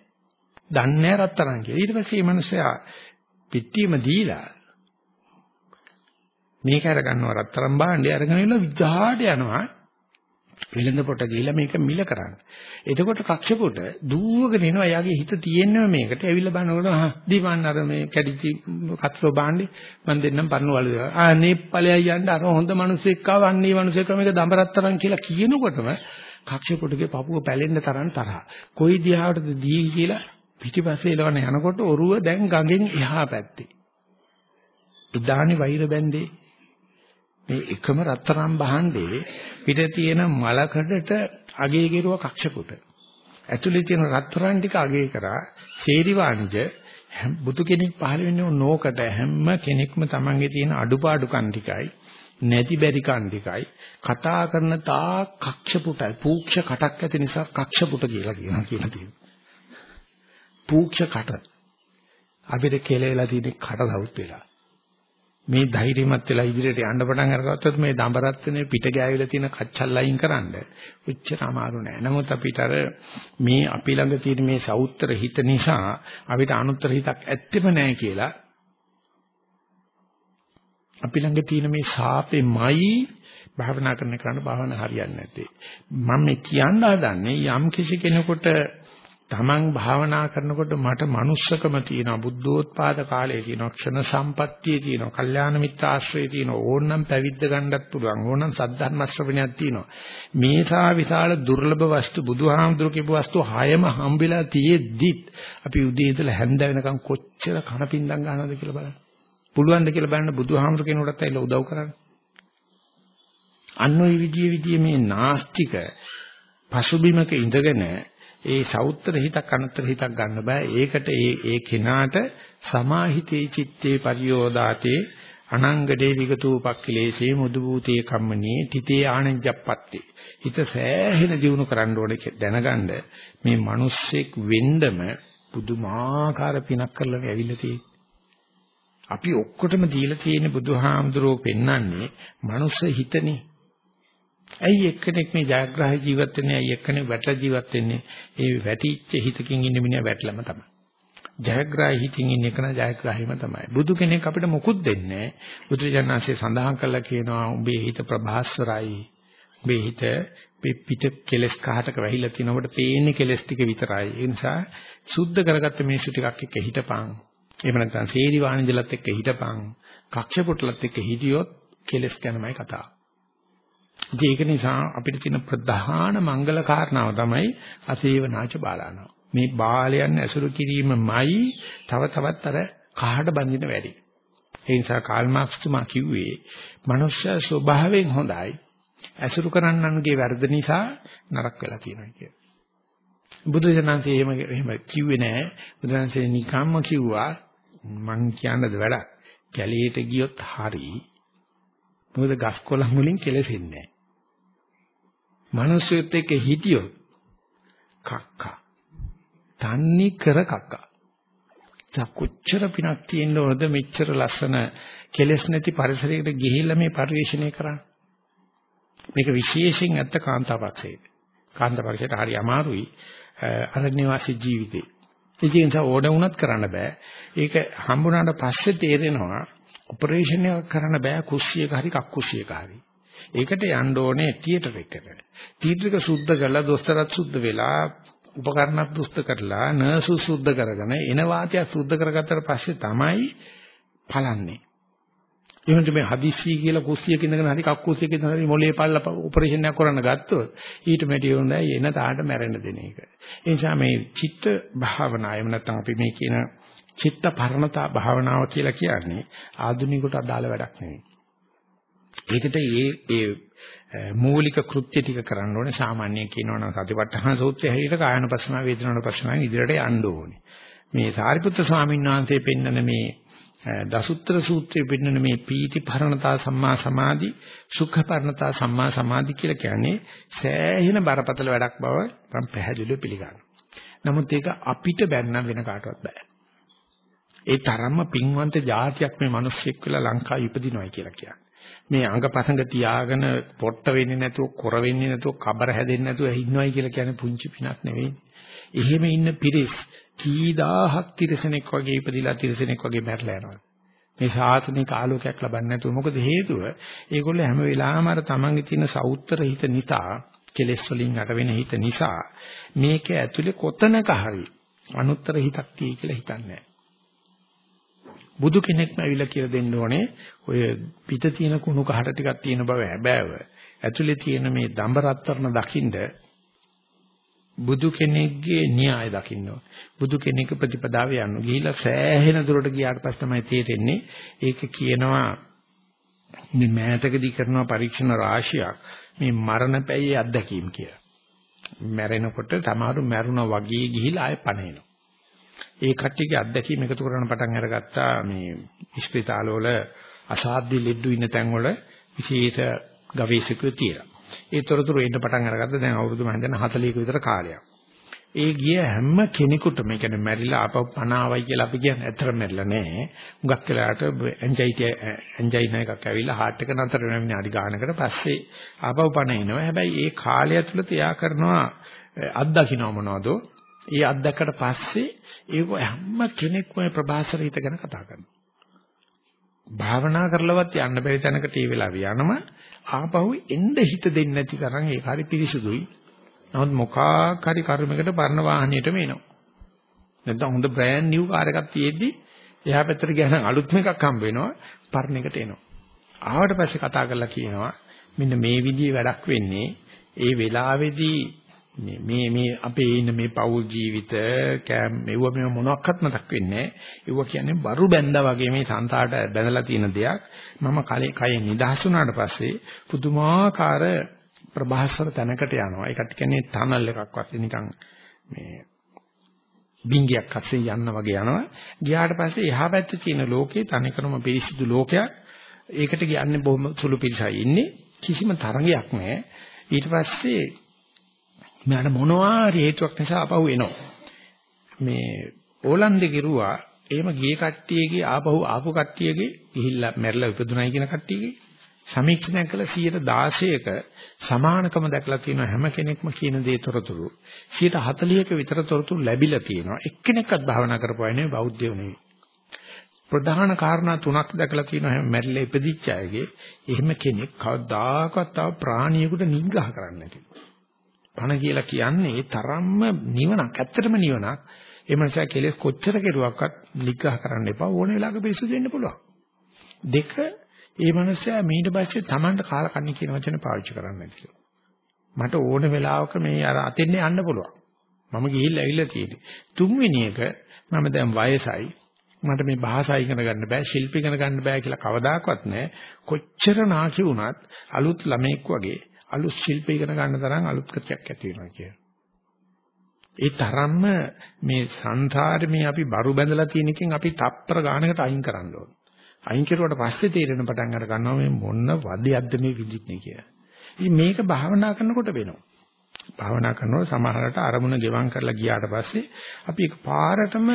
Speaker 1: දන්නේ නැහැ රත්තරන් කියලා. ඊට පස්සේ මේ මිනිස්සයා පිටිම දීලා මේක අරගන්නවා රත්තරන් භාණ්ඩය අරගෙන ඉන්න විජාට යනවා. වෙළඳ පොට ගිහිලා මේක මිල කරන්න. එතකොට කක්ෂපොට දුවගෙන එනවා. එයාගේ හිත තියෙන්නම මේකට. ඇවිල්ලා බලනකොට ආ දීපන්න අර මේ කැඩිච්ච කත්ලෝ බාන්නේ මම දෙන්නම් පරණ වල. ආ නේප්පලයයි යන්න අර හොඳ මිනිස්සෙක් ආව අන්නේ මිනිස්සෙක් මේක දඹරත්තරන් කියලා කියනකොටම කක්ෂපොටගේ පපුව පැලෙන්න තරම් තරහ. කොයි දිහාටද දී කියලා පිටිපස්සේ එලවන යනකොට ඔරුව දැන් ගඟෙන් එහා පැත්තේ. ඉදානි වෛර බැන්දේ මේ එකම රත්තරන් භාණ්ඩේ පිට තියෙන මලකඩට අගේ කෙරුව කක්ෂපුට. ඇතුලේ තියෙන රත්තරන් ටික අගේ කරා ශේරි වාණිජ බුදු කෙනෙක් පහළ වෙන්නේ නෝකට හැම කෙනෙක්ම Tamange තියෙන අඩුපාඩුකම් ටිකයි නැති බැරි කන් ටිකයි කතා කරන තා කක්ෂපුටයි පූක්ෂ කටක් ඇති නිසා කක්ෂපුට කියලා කියනවා කියලා තියෙනවා. පූක්ෂ කට අපිට කෙලෙලා තියෙන කට දවුත් වෙලා මේ ධෛර්යමත් වෙලා ඉදිරියට යන්න පටන් අරගත්තොත් මේ දඹරත්නේ පිට ගෑවිලා තියෙන කච්චල් ලයින් කරන්න උච්චර අමාරු නෑ. නමුත් අපිට අර මේ අපි ළඟ තියෙන මේ සවුත්තර හිත නිසා අපිට අනුත්තර හිතක් ඇත්තෙම නෑ කියලා අපි ළඟ තියෙන මේ ශාපෙමයි භාවනා කරන කරන්න භාවනා හරියන්නේ නැත්තේ. මම මේ කියන්න හදන්නේ යම් කිසි කෙනෙකුට තමන් භාවනා කරනකොට මට manussකම තියෙනවා බුද්ධෝත්පාද කාලයේ තියෙනවා ක්ෂණ සම්පත්තියේ තියෙනවා කල්යාණ මිත්‍ර ආශ්‍රයේ තියෙනවා ඕනනම් පැවිද්ද ගන්නත් පුළුවන් ඕනනම් සද්ධර්ම ශ්‍රවණයක් තියෙනවා. මේසා විශාල දුර්ලභ වස්තු බුදුහාමුදුරු කියපු වස්තු හයම හම්බෙලා තියෙද්දිත් අපි උදේ ඉඳලා හැන්ද වෙනකන් කොච්චර කනපින්දම් ගන්නවද කියලා බලන්න. පුළුවන්ද කියලා බලන්න බුදුහාමුදුරු කෙනෙකුටත් ඇවිල්ලා උදව් කරන්න. අන්න ওই විදිය විදිය මේ නාස්තික පසුබිමක ඉඳගෙන ඒ සෞත්‍ර හිතක් අනුත්තර හිතක් ගන්න බෑ. ඒකට ඒ ඒ කෙනාට සමාහිතේ චිත්තේ පරියෝදාතේ අනංගඩේ විගතෝ පක්ඛලේශේ මුදු භූතේ කම්මනේ තිතේ ආනංජප්පත්තේ. හිත සෑහෙන දියුණු කරන්න ඕනේ දැනගන්න මේ මිනිස්සෙක් වෙන්නම පුදුමාකාර පිනක් කරලා ඇවිල්ලා තියෙන්නේ. අපි ඔක්කොටම දීලා තියෙන බුදුහාමුදුරුවෝ පෙන්වන්නේ මනුස්ස හිතනේ. ඇයි එක්කෙනෙක් මේ ජයග්‍රාහී ජීවත් වෙන්නේ? ඇයි එක්කෙනෙක් වැටලා ජීවත් වෙන්නේ? ඒ වැටිච්ච හිතකින් ඉන්න මිනිහා වැටලම තමයි. ජයග්‍රාහී හිතින් ඉන්න එක නා ජයග්‍රාහීම තමයි. බුදු කෙනෙක් අපිට මොකුත් දෙන්නේ නැහැ. බුදුරජාණන්සේ සඳහන් කළා කියනවා උඹේ හිත ප්‍රභාස්වරයි. උඹේ හිත පිට කෙලස් කහටක වැහිලා තිනකොට පේන්නේ කෙලස් ටික විතරයි. ඒ නිසා සුද්ධ කරගත්ත මේසු ටිකක් එක්ක හිටපන්. එහෙම නැත්නම් සේරි වාණිජලත් එක්ක හිටපන්. කක්ෂ පොටලත් එක්ක හිටියොත් කෙලස් ගැනමයි කතාව. ඒක නිසා අපිට තියෙන ප්‍රධාන මංගල කාරණාව තමයි අසේවනාච බාලානවා. මේ බාලයන් ඇසුරු කිරීමමයි තව තවත් අර කහට බඳින වැඩි. ඒ නිසා කාල් මාක්ස් තුමා කිව්වේ මනුෂ්‍ය ස්වභාවයෙන් හොඳයි. ඇසුරු කරන්නන්ගේ වැරදි නිසා නරක වෙලා තියෙනවා කියලා. බුදුසසුනාන්සේ එහෙම එහෙම කිව්වේ නෑ. බුදුසසුනේ නිකම්ම කිව්වා මං කියන්නද වැඩක්. කැලේට ගියොත් හරි. මොකද ගස් කොළන් වලින් කෙලෙසෙන්නේ මිනිස්සුත් එක්ක හිටියොත් කක්කා. තන්නේ කර කක්කා. කොච්චර පිනක් තියෙන්න ඕනද මෙච්චර ලස්සන කෙලස් නැති පරිසරයකට ගිහිල්ලා මේ පරිශ්‍රණය කරන්නේ. මේක විශේෂයෙන් ඇත්ත කාන්තාපක්ෂයේ. කාන්තාපක්ෂයට හරි අමාරුයි අරණ්‍ය වාසී ජීවිතේ. ඒ නිසා ඕන වුණත් කරන්න බෑ. ඒක හම්බුනාට පස්සේ තේරෙනවා ඔපරේෂන් එකක් කරන්න බෑ කුස්සියක හරි කක්කුස්සියක හරි. ඒකට යන්න ඕනේ තියටර් එකට. තියටර් එක සුද්ධ කරලා දොස්තරත් සුද්ධ වෙලා උපකරණත් දුස්ත කරලා නර්සු සුද්ධ කරගෙන එන වාතය සුද්ධ කරගත්තට පස්සේ තමයි පලන්නේ. එහෙනම් මේ හදිස්සි කියලා කුස්සියක ඉඳගෙන හරි කක්කුස්සියක ඉඳගෙන හරි මොලේ පල්ලා ඔපරේෂන් එකක් කරන්න ගත්තොත් ඊට මෙඩිය හොඳයි එන තාට මැරෙන්න දෙන එක. ඒ නිසා මේ චිත්ත භාවනාව එහෙම නැත්නම් අපි මේ කියන චිත්ත පරණතා භාවනාව කියලා කියන්නේ ආධුනිකට අදාළ වැඩක් නෙවෙයි. ඒකට ඒ ඒ මූලික කෘත්‍ය ටික කරන්න ඕනේ සාමාන්‍යයෙන් කියනවනම් සතිපට්ඨාන සූත්‍රය හැටියට කායනපස්සන වේදනානපස්සන ඉදිරියට යන්න ඕනේ. මේ සාරිපුත්‍ර ස්වාමීන් වහන්සේ පෙන්නන මේ දසුත්‍ර සූත්‍රයේ පෙන්නන මේ පීති පරණතා සම්මා සමාධි සුඛ පරණතා සම්මා සමාධි කියලා කියන්නේ සෑහෙන බරපතල වැඩක් බව මම පැහැදිලිව පිළිගන්නවා. නමුත් ඒක අපිට බැන්නම් වෙන කාටවත් බෑ. ඒ තරම්ම පින්වන්ත જાතියක් මේ මිනිස්සෙක් වෙලා ලංකාවේ ඉපදිනවයි කියලා කියන්නේ. මේ අංගපසංග තියාගෙන පොට්ට වෙන්නේ නැතුව, කොර වෙන්නේ නැතුව, කබර හැදෙන්නේ නැතුව ඉන්නවයි කියලා කියන්නේ පුංචි පිනක් නෙවෙයි. එහෙම ඉන්න පිරිස් කී දහහක් තිරසනෙක් වගේ ඉපදිලා තිරසනෙක් වගේ මැරලා යනවා. මේ සාසනික ආලෝකයක් ලබන්නේ නැතුව මොකද හේතුව? ඒගොල්ලෝ හැම වෙලාවෙම අර තමන්ගේ තියෙන සවුත්තර හිත නිසා, කෙලෙස් වලින් අට වෙන හිත නිසා මේක ඇතුලේ කොතනක හරි අනුත්තර හිතක් තියෙයි කියලා හිතන්නේ බුදු කෙනෙක්ම ඇවිල්ලා කියලා දෙන්න ඕනේ ඔය පිට තියෙන කුණු කහට ටිකක් තියෙන බව හැබෑව. ඇතුලේ තියෙන මේ දඹ රත්තරන දකින්ද බුදු කෙනෙක්ගේ න්‍යාය දකින්න බුදු කෙනෙක් ප්‍රතිපදාවේ යන්න ගිහිලා සෑහෙන දුරට ගියාට පස්සේ තමයි තේරෙන්නේ ඒක කියනවා මේ මෑතකදී කරන පරීක්ෂණ රාශියක් මේ මරණ පැයේ අත්දැකීම් කියලා. මැරෙනකොට සමහරු මැරුණා වගේ ගිහිලා ආයෙ පණේනවා. ඒ කට්ටියගේ අත්දැකීම් එකතු කරන පටන් අරගත්තා මේ ස්පිතාලවල අසාධ්‍ය ලෙඩු ඉන්න තැන්වල විශේෂ ගවේෂකයෝ තියලා. ඒ තොරතුරු එන්න පටන් අරගත්ත දැන් අවුරුදු මම හිතන්නේ 40ක විතර කාලයක්. ඒ ගිය හැම කෙනෙකුටම මේ කියන්නේ මැරිලා ආපහු පණ ආවයි කියලා අපි කියන්නේ ඇත්තට මැරිලා නෑ. හුඟක් වෙලාවට ඇන්ජයිටි ඇන්ජයිනා එකක් ඇවිල්ලා හાર્ට් එක නතර වෙන විනාඩි ගානකට පස්සේ ආපහු පණ එනවා. හැබැයි ඒ කාලය ඇතුළත එයා කරනවා අත්දකින්න මොනවද? ඒ අත්දැකකට පස්සේ ඒක හැම කෙනෙක්ම ප්‍රභාසර හිත ගැන කතා කරනවා. භාවනා කරලවත් යන්න බැරි තැනකට ඒ වෙලාව යනම ආපහු එන්න හිත දෙන්නේ නැති තරම් ඒක හරි පිරිසුදුයි. නමුත් මොකක් හරි කර්මයකට පරණ වාහනයටම එනවා. නැත්නම් හොඳ බ්‍රෑන්ඩ් නිව් කාර් එකක් තියෙද්දි එහා පැත්තට ගියහම අලුත්ම එකක් හම්බ වෙනවා පරණ එකට එනවා. ආවට පස්සේ කතා කරලා කියනවා මෙන්න මේ විදිහේ වැඩක් වෙන්නේ ඒ වෙලාවේදී මේ මේ මේ අපේ ඉන්න මේ පෞල් ජීවිත කෑම් මෙව මෙව මොනවත් මතක් වෙන්නේ ඒව කියන්නේ බරු බැඳා වගේ මේ සංසාරට බැඳලා තියෙන දෙයක්. මම කලේ කයෙන් නිදහස් වුණාට පස්සේ පුදුමාකාර ප්‍රභාස්වර තැනකට යනවා. ඒකට කියන්නේ ටනල් එකක් වගේ නිකන් මේ බින්ගයක් අස්සේ යන්න වගේ යනවා. ගියාට පස්සේ එහා පැත්තේ තියෙන ලෝකේ තනිකරම පිරිසිදු ලෝකයක්. ඒකට කියන්නේ බොහොම සුළු පිරිසයි ඉන්නේ. කිසිම තරංගයක් නැහැ. ඊට පස්සේ මට මොනවා හේතුවක් නිසා ආපහු එනවා. මේ ඕලන්දේ ගිරුවා එහෙම ගියේ කට්ටියගේ ආපහු ආපු කට්ටියගේ ගිහිල්ලා මැරලා ඉපදුණයි කියන කට්ටියගේ සමීක්ෂණය කළ. 116ක සමානකම දැකලා තියෙන හැම කෙනෙක්ම කියන දේ තොරතුරු 140ක විතර තොරතුරු ලැබිලා තියෙනවා. එක්කෙනෙක්වත් භාවනා කරපුවා නෙවෙයි බෞද්ධයෝ නෙවෙයි. ප්‍රධාන කාරණා තුනක් දැකලා තියෙනවා. හැම මැරිලා ඉපදිච්ච අයගේ එහෙම කෙනෙක් කවදාකවත් තව ප්‍රාණියෙකුට නිග්‍රහ කරන්නේ නැති පණ කියලා කියන්නේ ඒ තරම්ම නිවනක්. ඇත්තටම නිවනක්. ඒ මනසා කෙලෙස් කොච්චර කෙරුවක්වත් නිග්‍රහ කරන්න එපා. ඕන වෙලාවක පිරිසුදු වෙන්න පුළුවන්. දෙක ඒ මනසා මීට පස්සේ Tamanට කාලකන්ණි කියන වචන පාවිච්චි කරන්න නැති මට ඕන වෙලාවක මේ අර අතෙන් යන්න පුළුවන්. මම ගිහිල්ලා ඇවිල්ලා තියෙන්නේ. තුන්වෙනි එක මම දැන් වයසයි මට මේ භාෂා ඉගෙන ගන්න බෑ ශිල්ප ඉගෙන ගන්න බෑ කියලා කවදාකවත් නෑ කොච්චර නාකි වුණත් අලුත් ළමෙක් වගේ අලුත් ශිල්ප ඉගෙන ගන්න තරම් අලුත් කතියක් ඇති වෙනවා කියන. ඒ තරම්ම මේ සංසාරේ මේ අපි බරු බැඳලා තියෙන එකෙන් අපි තප්පර ගානකට අයින් කරන්න ඕන. අයින් කරුවට පස්සේ තේරෙන පටන් අර ගන්නවා මේ මොන වදයක්ද මේ විදිහේ කියලා. ඉතින් මේක භාවනා කරනකොට වෙනවා. භාවනා කරනකොට සමහරකට අරමුණ ගෙවම් කරලා ගියාට පස්සේ අපි ඒක පාරටම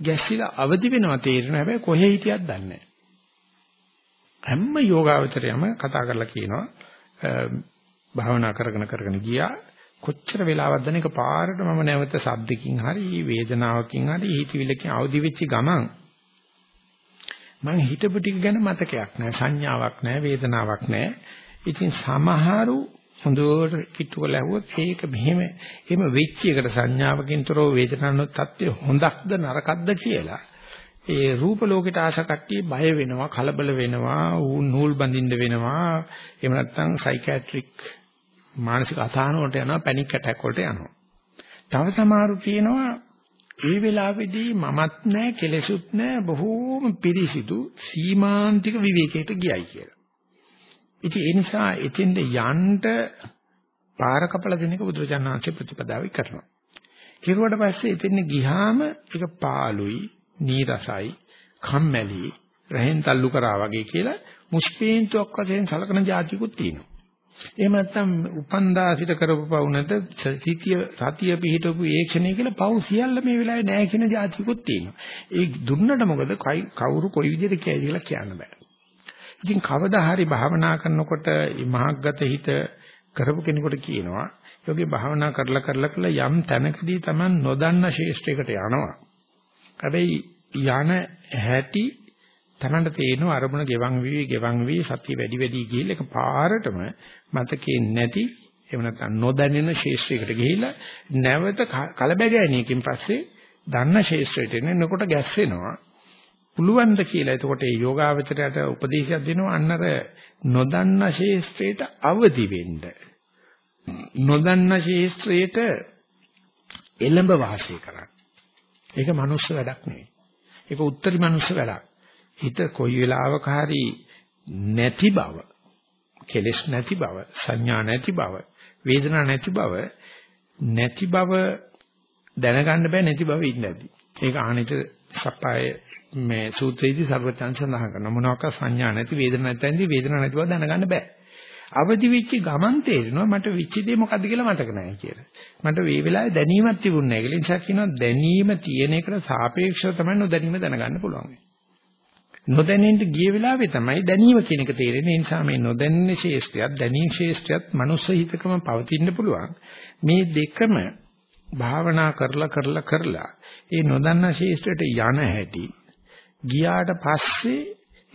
Speaker 1: ගැසිලා අවදි වෙනවා තේරෙන හැබැයි කොහේ හිටියත් දන්නේ නැහැ. හැම යෝගාවචරයම කතා කරලා කියනවා භාවනා කරගෙන කරගෙන ගියා. කොච්චර වෙලාවක්ද එක පාරට මම නැවත සද්දකින් හරි වේදනාවකින් හරි හිතවිලකින් අවදි වෙච්ච ගමන් මම හිතපු ටික ගැන මතකයක් නැහැ සංඥාවක් නැහැ වේදනාවක් නැහැ. ඉතින් සමහරු හොඳට කිට්ටු කරලා ඇහුවොත් ඒක මෙහෙම එහෙම වෙච්ච එකට සංඥාවකින් තොරව වේදනාවක් තත්ත්වය හොඳක්ද නරකක්ද කියලා ඒ රූප ලෝකයට ආස කට්ටිය බය වෙනවා කලබල වෙනවා නූල් බඳින්න වෙනවා. එහෙම නැත්නම් සයිකියාට්‍රික් මානසික අසහන වලට යනවා පැනික් ඇටැක් වලට යනවා. තව සමහරු කියනවා ඒ වෙලාවේදී මමත් නැහැ කෙලෙසුත් නැහැ බොහෝම පිරිසිදු සීමාන්තික විවේකයට ගියයි කියලා. ඉතින් ඒ නිසා එතෙන්ද යන්න පාර කපල දෙන එක බුදුරජාණන්සේ ප්‍රතිපදාවයි කරනවා. කිරුවට පස්සේ එතෙන් ගිහාම ඒක පාළුයි, නීරසයි, කම්මැලි, රහෙන් තල්ලු කරා වගේ කියලා මුස්පීන්තුවක් වශයෙන් සලකන જાතිකුත් තියෙනවා. එහෙම නැත්නම් උපන්දා සිට කරපු පව් නැත සතිය සතිය පිහිටපු ඒ ක්ෂණය කියලා පව් සියල්ල මේ වෙලාවේ නැහැ කියන જાතිකුත් තියෙනවා. ඒ දුන්නට මොකද කවුරු කොයි විදිහට කියයි කියලා කියන්න බෑ. ඉතින් කවදා හරි භාවනා කරනකොට මහග්ගත හිත කරපු කෙනෙකුට කියනවා යෝගේ භාවනා කරලා කරලා කරලා යම් තැනකදී Taman නොදන්න ශේෂ්ත්‍රයකට යනවා. හැබැයි යන හැටි Tamanට තේරෙනවා අරමුණ ගෙවන් වී ගෙවන් වී සතිය වැඩි වැඩි ගිහිල්ලා එක පාරටම මතකේ නැති එහෙම නැත්නම් නොදැනෙන ශේෂ්ත්‍රයකට ගිහිල්ලා නැවත කලබගෑනියකින් පස්සේ දන්න ශේෂ්ත්‍රයට එනකොට ගැස් වෙනවා. පුළුවන් ද කියලා එතකොට මේ යෝගාවචරයට උපදේශයක් දෙනවා අන්නර නොදන්න ශේෂ්ත්‍රයට අවදි වෙන්න. නොදන්න ශේෂ්ත්‍රයට එළඹ වාසය කරන්න. ඒක මනුස්ස වැඩක් නෙවෙයි. ඒක උත්තරී මනුස්ස වැඩක්. හිත කොයි වෙලාවක හරි නැති බව, කෙලෙස් නැති බව, සංඥා නැති බව, වේදනා නැති බව, නැති බව දැනගන්න බෑ නැති බව ඉන්නදී. ඒක ආනිත සප්පාය මේ සූත්‍රයේදී සර්වචන් සඳහන් කරන මොනවාක සංඥා නැති වේදනා නැත්නම් වේදනා නැති බව දැනගන්න බෑ. අවදි වෙච්ච ගමන් තේරෙනවා මට වෙච්ච දේ මොකද්ද කියලා මතක නැහැ කියලා. මට මේ වෙලාවේ දැනීමක් තිබුණේ නැහැ කියලා. ඒ නිසා කියනවා දැනීම තියෙන එකට සාපේක්ෂව තමයි නොදැනීම දැනගන්න පුළුවන්. නොදැනෙන්න ගිය වෙලාවේ තමයි දැනීම කියන එක තේරෙන්නේ. ඒ නිසා මේ නොදැන්නේ ශේෂ්ත්‍රයත් දැනීම ශේෂ්ත්‍රයත් මනුස්ස හිතකම පවතින්න පුළුවන්. මේ දෙකම භාවනා කරලා කරලා කරලා ඒ නොදන්නා ශේෂ්ත්‍රයට යන හැටි ගියාට පස්සේ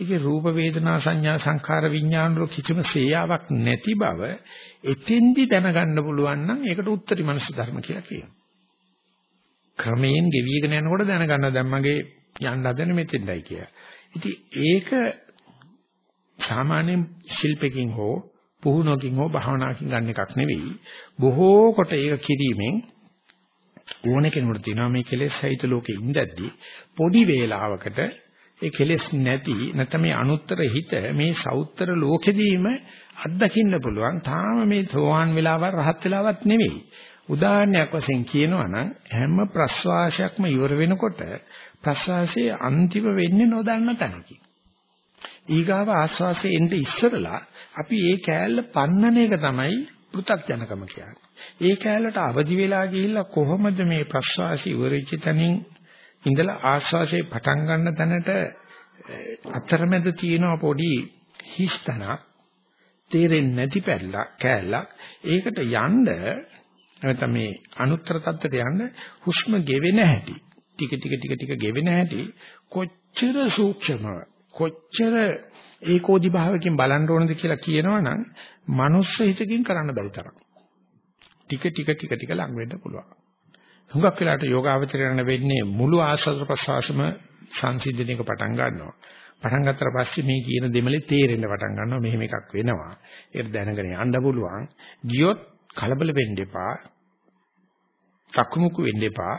Speaker 1: ඒකේ රූප වේදනා සංඥා සංඛාර විඥාන වල කිසිම සේයාවක් නැති බව එතෙන්දි දැනගන්න පුළුවන් නම් ඒකට උත්තරී මනස ධර්ම කියලා කියනවා. ක්‍රමයෙන් ගෙවිගෙන යනකොට දැනගන්න දැන් මගේ යන්න හදන මෙතෙන්දයි කියලා. ඉතින් ඒක සාමාන්‍ය ශිල්පකින් හෝ පුහුණුවකින් හෝ භාවනාවකින් ගන්න එකක් නෙවෙයි. බොහෝ කොට ඒක කිරීමෙන් ඕන කෙනෙකුට තියෙනවා මේ කෙලෙස් සහිත ලෝකේ ඉඳද්දි පොඩි වේලාවකට ඒ කෙලෙස් නැති නැත්නම් මේ අනුත්තර හිත මේ සෞත්තර ලෝකෙදීම අත්දකින්න පුළුවන්. තාම මේ සෝවාන් වෙලාවක් රහත් වෙලාවක් නෙවෙයි. උදාහරණයක් වශයෙන් කියනවා නම් හැම ප්‍රස්වාසයක්ම ඉවර වෙනකොට ප්‍රස්වාසයේ අන්තිම වෙන්නේ නොදන්න තැනකින්. ඊගාව ආස්වාසයේ එnde ඉස්සරලා අපි ඒ කෑල්ල පන්නන එක තමයි පෘථග්ජනකම කියන්නේ. ඒ කෑල්ලට අවදි වෙලා ගිහිල්ලා කොහොමද මේ ප්‍රස්වාසය ඉවරෙච්ච තැනින් ඉඳලා ආස්වාසයේ පටන් ගන්න තැනට අතරමැද තියෙන පොඩි හිස්තන තේරෙන්නේ නැති පැල්ලක් කෑල්ලක් ඒකට යන්න නැත්නම් මේ අනුත්තර தත්තට යන්න හුස්ම ගෙවෙන හැටි ටික ටික ටික ටික ගෙවෙන හැටි කොච්චර සූක්ෂමව කොච්චර ඒකෝදි භාවකින් බලන්න ඕනද කියලා කියනවනම් මනුස්ස හිතකින් කරන්න බැරි තරම්. ටික ටික ටික ටික ලඟ වෙන්න පුළුවන්. හුඟක් වෙලාට යෝගාවචරණ වෙන්නේ මුළු ආස්වාද ප්‍රසවාසම සංසිද්ධනයක පටන් ගන්නවා. පටන් ගත්තට පස්සේ මේ කියන දෙමලේ තේරෙන්න පටන් ගන්නවා මෙහෙම එකක් වෙනවා. ඒක දැනගෙන යන්න පුළුවන්. ගියොත් කලබල වෙන්න එපා. තක්මුකු වෙන්න එපා.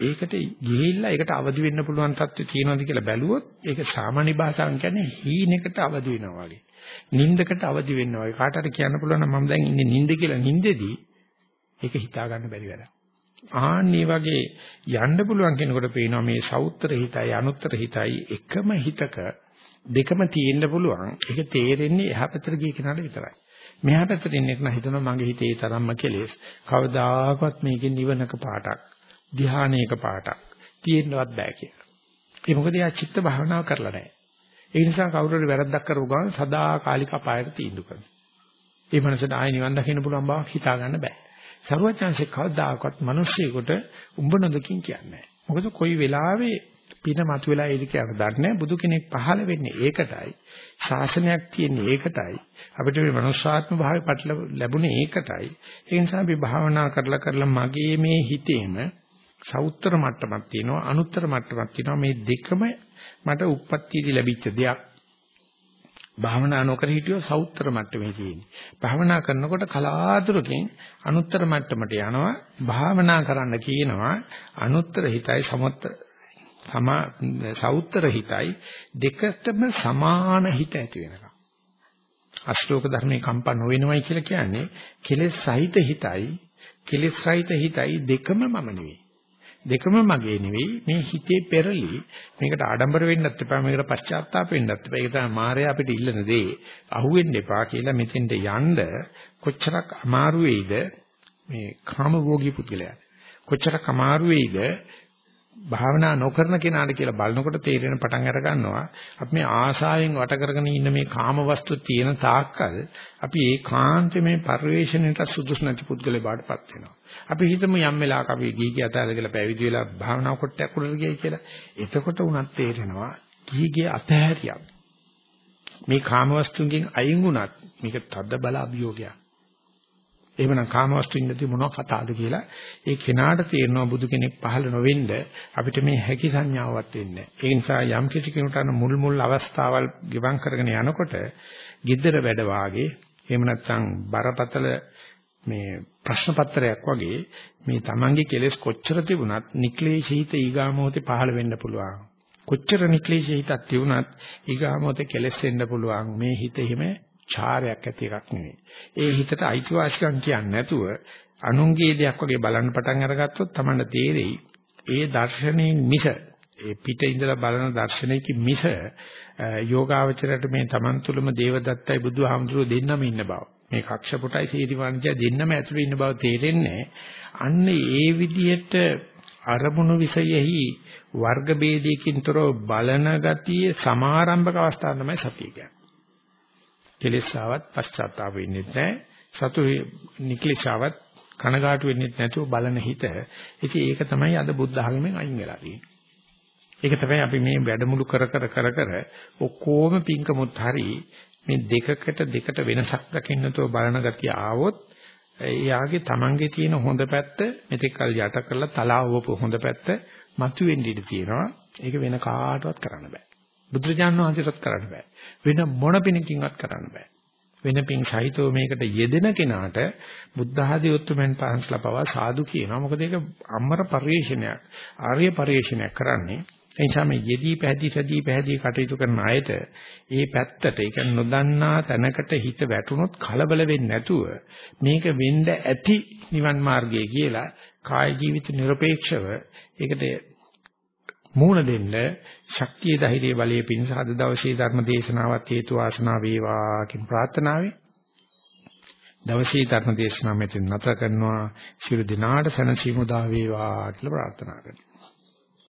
Speaker 1: ඒකට ගිහිල්ලා ඒකට අවදි වෙන්න පුළුවන් තත්ත්වය තියෙනවද කියලා බැලුවොත් ඒක සාමාන්‍ය භාෂාවෙන් කියන්නේ හීනෙකට අවදි වෙනවා වගේ. නින්දකට අවදි වෙනවා වගේ. කාට හරි කියන්න පුළුවන් නම් මම දැන් ඉන්නේ නින්ද කියලා නින්දෙදී ඒක හිතා ගන්න බැරි වැඩක්. ආන්නේ වගේ යන්න පුළුවන් කෙනෙකුට පේනවා මේ සෞත්‍ර හිතයි අනුත්තර හිතයි එකම හිතක දෙකම තියෙන්න පුළුවන්. ඒක තේරෙන්නේ එහා පැත්තට ගිය කෙනාට විතරයි. මෙහා පැත්තට ඉන්න කෙනා හිතනවා මගේ හිතේ තරම්ම කෙලෙස්. කවදාකවත් මේකේ නිවනක පාටක්. ධ්‍යානයක පාටක් තියෙන්නවත් බෑ කියලා. ඒ මොකද යා චිත්ත භාවනාව කරලා නැහැ. ඒ නිසා කවුරු හරි වැරද්දක් කරපු ගමන් සදාකාලික අපායට තීන්දුව කරනවා. ඒ මනසට ආය නිවන් දකින්න පුළුවන් බවක් හිතා ගන්න බෑ. සරුවචාන්සේ කවදාකවත් මිනිස්සෙකුට උඹ නොදකින් කියන්නේ මොකද කොයි වෙලාවෙ පින මතුවලා එයිද කියලා දන්නේ බුදු කෙනෙක් පහළ වෙන්නේ ඒකටයි ශාසනයක් තියෙන්නේ ඒකටයි අපිට මේ මනුෂ්‍යාත්ම භාවය පටල ලැබුණේ ඒකටයි ඒ නිසා අපි භාවනා කරලා කරලා මගේ මේ හිතේම සවුත්තර මට්ටමක් තියෙනවා අනුත්තර මට්ටමක් තියෙනවා. මේ දෙකම මට උප්පත්තියදී ලැබිච්ච දෙයක්. භාවනා නොකර හිටියොත් සවුත්තර මට්ටමේ තියෙන්නේ. භාවනා කරනකොට කලාතුරකින් අනුත්තර මට්ටමට යනවා. භාවනා කරන්න කියනවා අනුත්තර හිතයි සමුත්තර සමා සවුත්තර හිතයි දෙකටම සමාන හිත ඇති වෙනවා. අශෝක ධර්මයේ කම්පා නොවෙනවයි කියලා කියන්නේ කෙලෙස් සහිත හිතයි කෙලෙස් සහිත හිතයි දෙකම මම නෙවෙයි. දෙකම මගේ නෙවෙයි මේ හිතේ පෙරලි. මේකට ආඩම්බර වෙන්නත් එපා මේකට පශ්චාත්තාප වෙන්නත් එපා. ඒක තමයි මායя අපිට ඉල්ලන දේ. අහුවෙන්න එපා කියලා මෙතෙන්ට යන්න කොච්චරක් අමාරු වෙයිද මේ කාමභෝගී පුද්ගලයා කොච්චරක් අමාරු වෙයිද භාවනා නොකරන කෙනාට කියලා බලනකොට තේරෙන පටන් අර ගන්නවා අපි මේ ආශාවෙන් වට කරගෙන ඉන්න මේ කාම වස්තු තියෙන තාක්කල් අපි ඒකාන්තයෙන් මේ පරිවේශණයට සුදුසු නැති පුද්ගලෙ බාටපත් වෙනවා. අපි හිතමු යම් වෙලාවක අපි ගිහි ගිය අතහැරලා පැවිදි වෙලා භාවනා කොටයක් උඩට ගියයි කියලා. එතකොට උනත් තේරෙනවා ගිහි ගිය අතහැරියක්. මේ කාම වස්තුන්ගෙන් අයින් වුණත් මේක තද්ද බල අභියෝගයක්. එහෙමනම් කාමවස්තු ඉන්නදී මොනව කතාවද කියලා ඒ කෙනාට තේරෙනවා බුදු කෙනෙක් පහළ නොවෙන්න අපිට මේ හැකි සංඥාවක් වෙන්නේ. ඒ නිසා යම් කිසි කෙනෙකුට මුල් මුල් අවස්ථාවල් ගෙවම් කරගෙන යනකොට gidder වැඩ වාගේ එහෙම නැත්නම් බරපතල මේ ප්‍රශ්න පත්‍රයක් වගේ මේ Tamange කෙලෙස් කොච්චර තිබුණත් නික්ලේශීත ඊගාමෝතේ පහළ වෙන්න පුළුවන්. කොච්චර නික්ලේශීතක් තිබුණත් ඊගාමෝතේ කෙලෙස් වෙන්න පුළුවන්. මේ හිත එහෙම චාරයක් ඇති එකක් නෙවෙයි. ඒ හිතට අයිතිවාසිකම් කියන්නේ නැතුව අනුන්ගේ දෙයක් වගේ බලන්න පටන් අරගත්තොත් තමයි තේරෙයි. ඒ දර්ශනයෙන් මිස ඒ පිට ඉඳලා බලන දර්ශනයකින් මිස යෝගාවචරයට මේ Taman තුලම දේවදත්තයි බුදුහාමුදුරුවෝ දෙන්නම ඉන්න බව. මේ කක්ෂ පුටයි සීරිවංජය දෙන්නම ඇතුළේ ඉන්න බව තේරෙන්නේ. අන්න ඒ විදිහට අරමුණු විෂයෙහි වර්ග ભેදයකින් තොරව බලන ගතිය සමාරම්භක අවස්ථාව තමයි සතිය කියන්නේ. කෙලෙසාවත් පශ්චාත්තාප වෙන්නේ නැහැ. සතු නික්ලිෂාවත් කනගාටු වෙන්නේ නැතුව බලන හිත. ඉතින් ඒක තමයි අද බුද්ධ ධර්මයෙන් අයින් වෙලා තියෙන්නේ. ඒක තමයි අපි මේ වැඩමුළු කර කර කර කර ඔක්කොම පිංකමුත් හරි මේ දෙකකට දෙකට වෙනසක් දකින්නතෝ බලන ගතිය ආවොත් එයාගේ Tamange තියෙන හොඳ පැත්ත මෙතෙක් කල් යට කරලා තලාවපු හොඳ පැත්ත මතුවෙන්න ඉඩ තියෙනවා. ඒක වෙන කාටවත් කරන්න බෑ. බුදුරජාණන් වහන්සේටත් කරන්න බෑ. වෙන මොන පිනකින්වත් කරන්න බෑ. වෙන පින් සහිතව මේකට යෙදෙන කෙනාට බුද්ධ ආදී උතුම්යන් පහන්සලා පවා සාදු කියනවා. මොකද ඒක අමර පරිශ්‍රණයක්. ආර්ය පරිශ්‍රණයක් කරන්නේ එනිසා මේ යෙදී පැහැදී සැදී පැහැදී කටයුතු කරන අයට ඒ පැත්තට ඒක නොදන්නා තැනකට හිත වැටුනොත් කලබල වෙන්නේ නැතුව මේක වෙන්න ඇති නිවන් මාර්ගය කියලා කාය ජීවිත নিরপেক্ষව ඒකට මූණ දෙන්න ශක්තිය ධෛර්ය බලයේ පිණිස අද දවසේ ධර්ම දේශනාවත් හේතු වාසනා වේවා කියන ප්‍රාර්ථනාවෙන් දවසේ ධර්ම දේශනාව මෙතන නැත කරනවා. ශිරු දිනාට සනසීමු දා වේවා කියලා ප්‍රාර්ථනා කරනවා.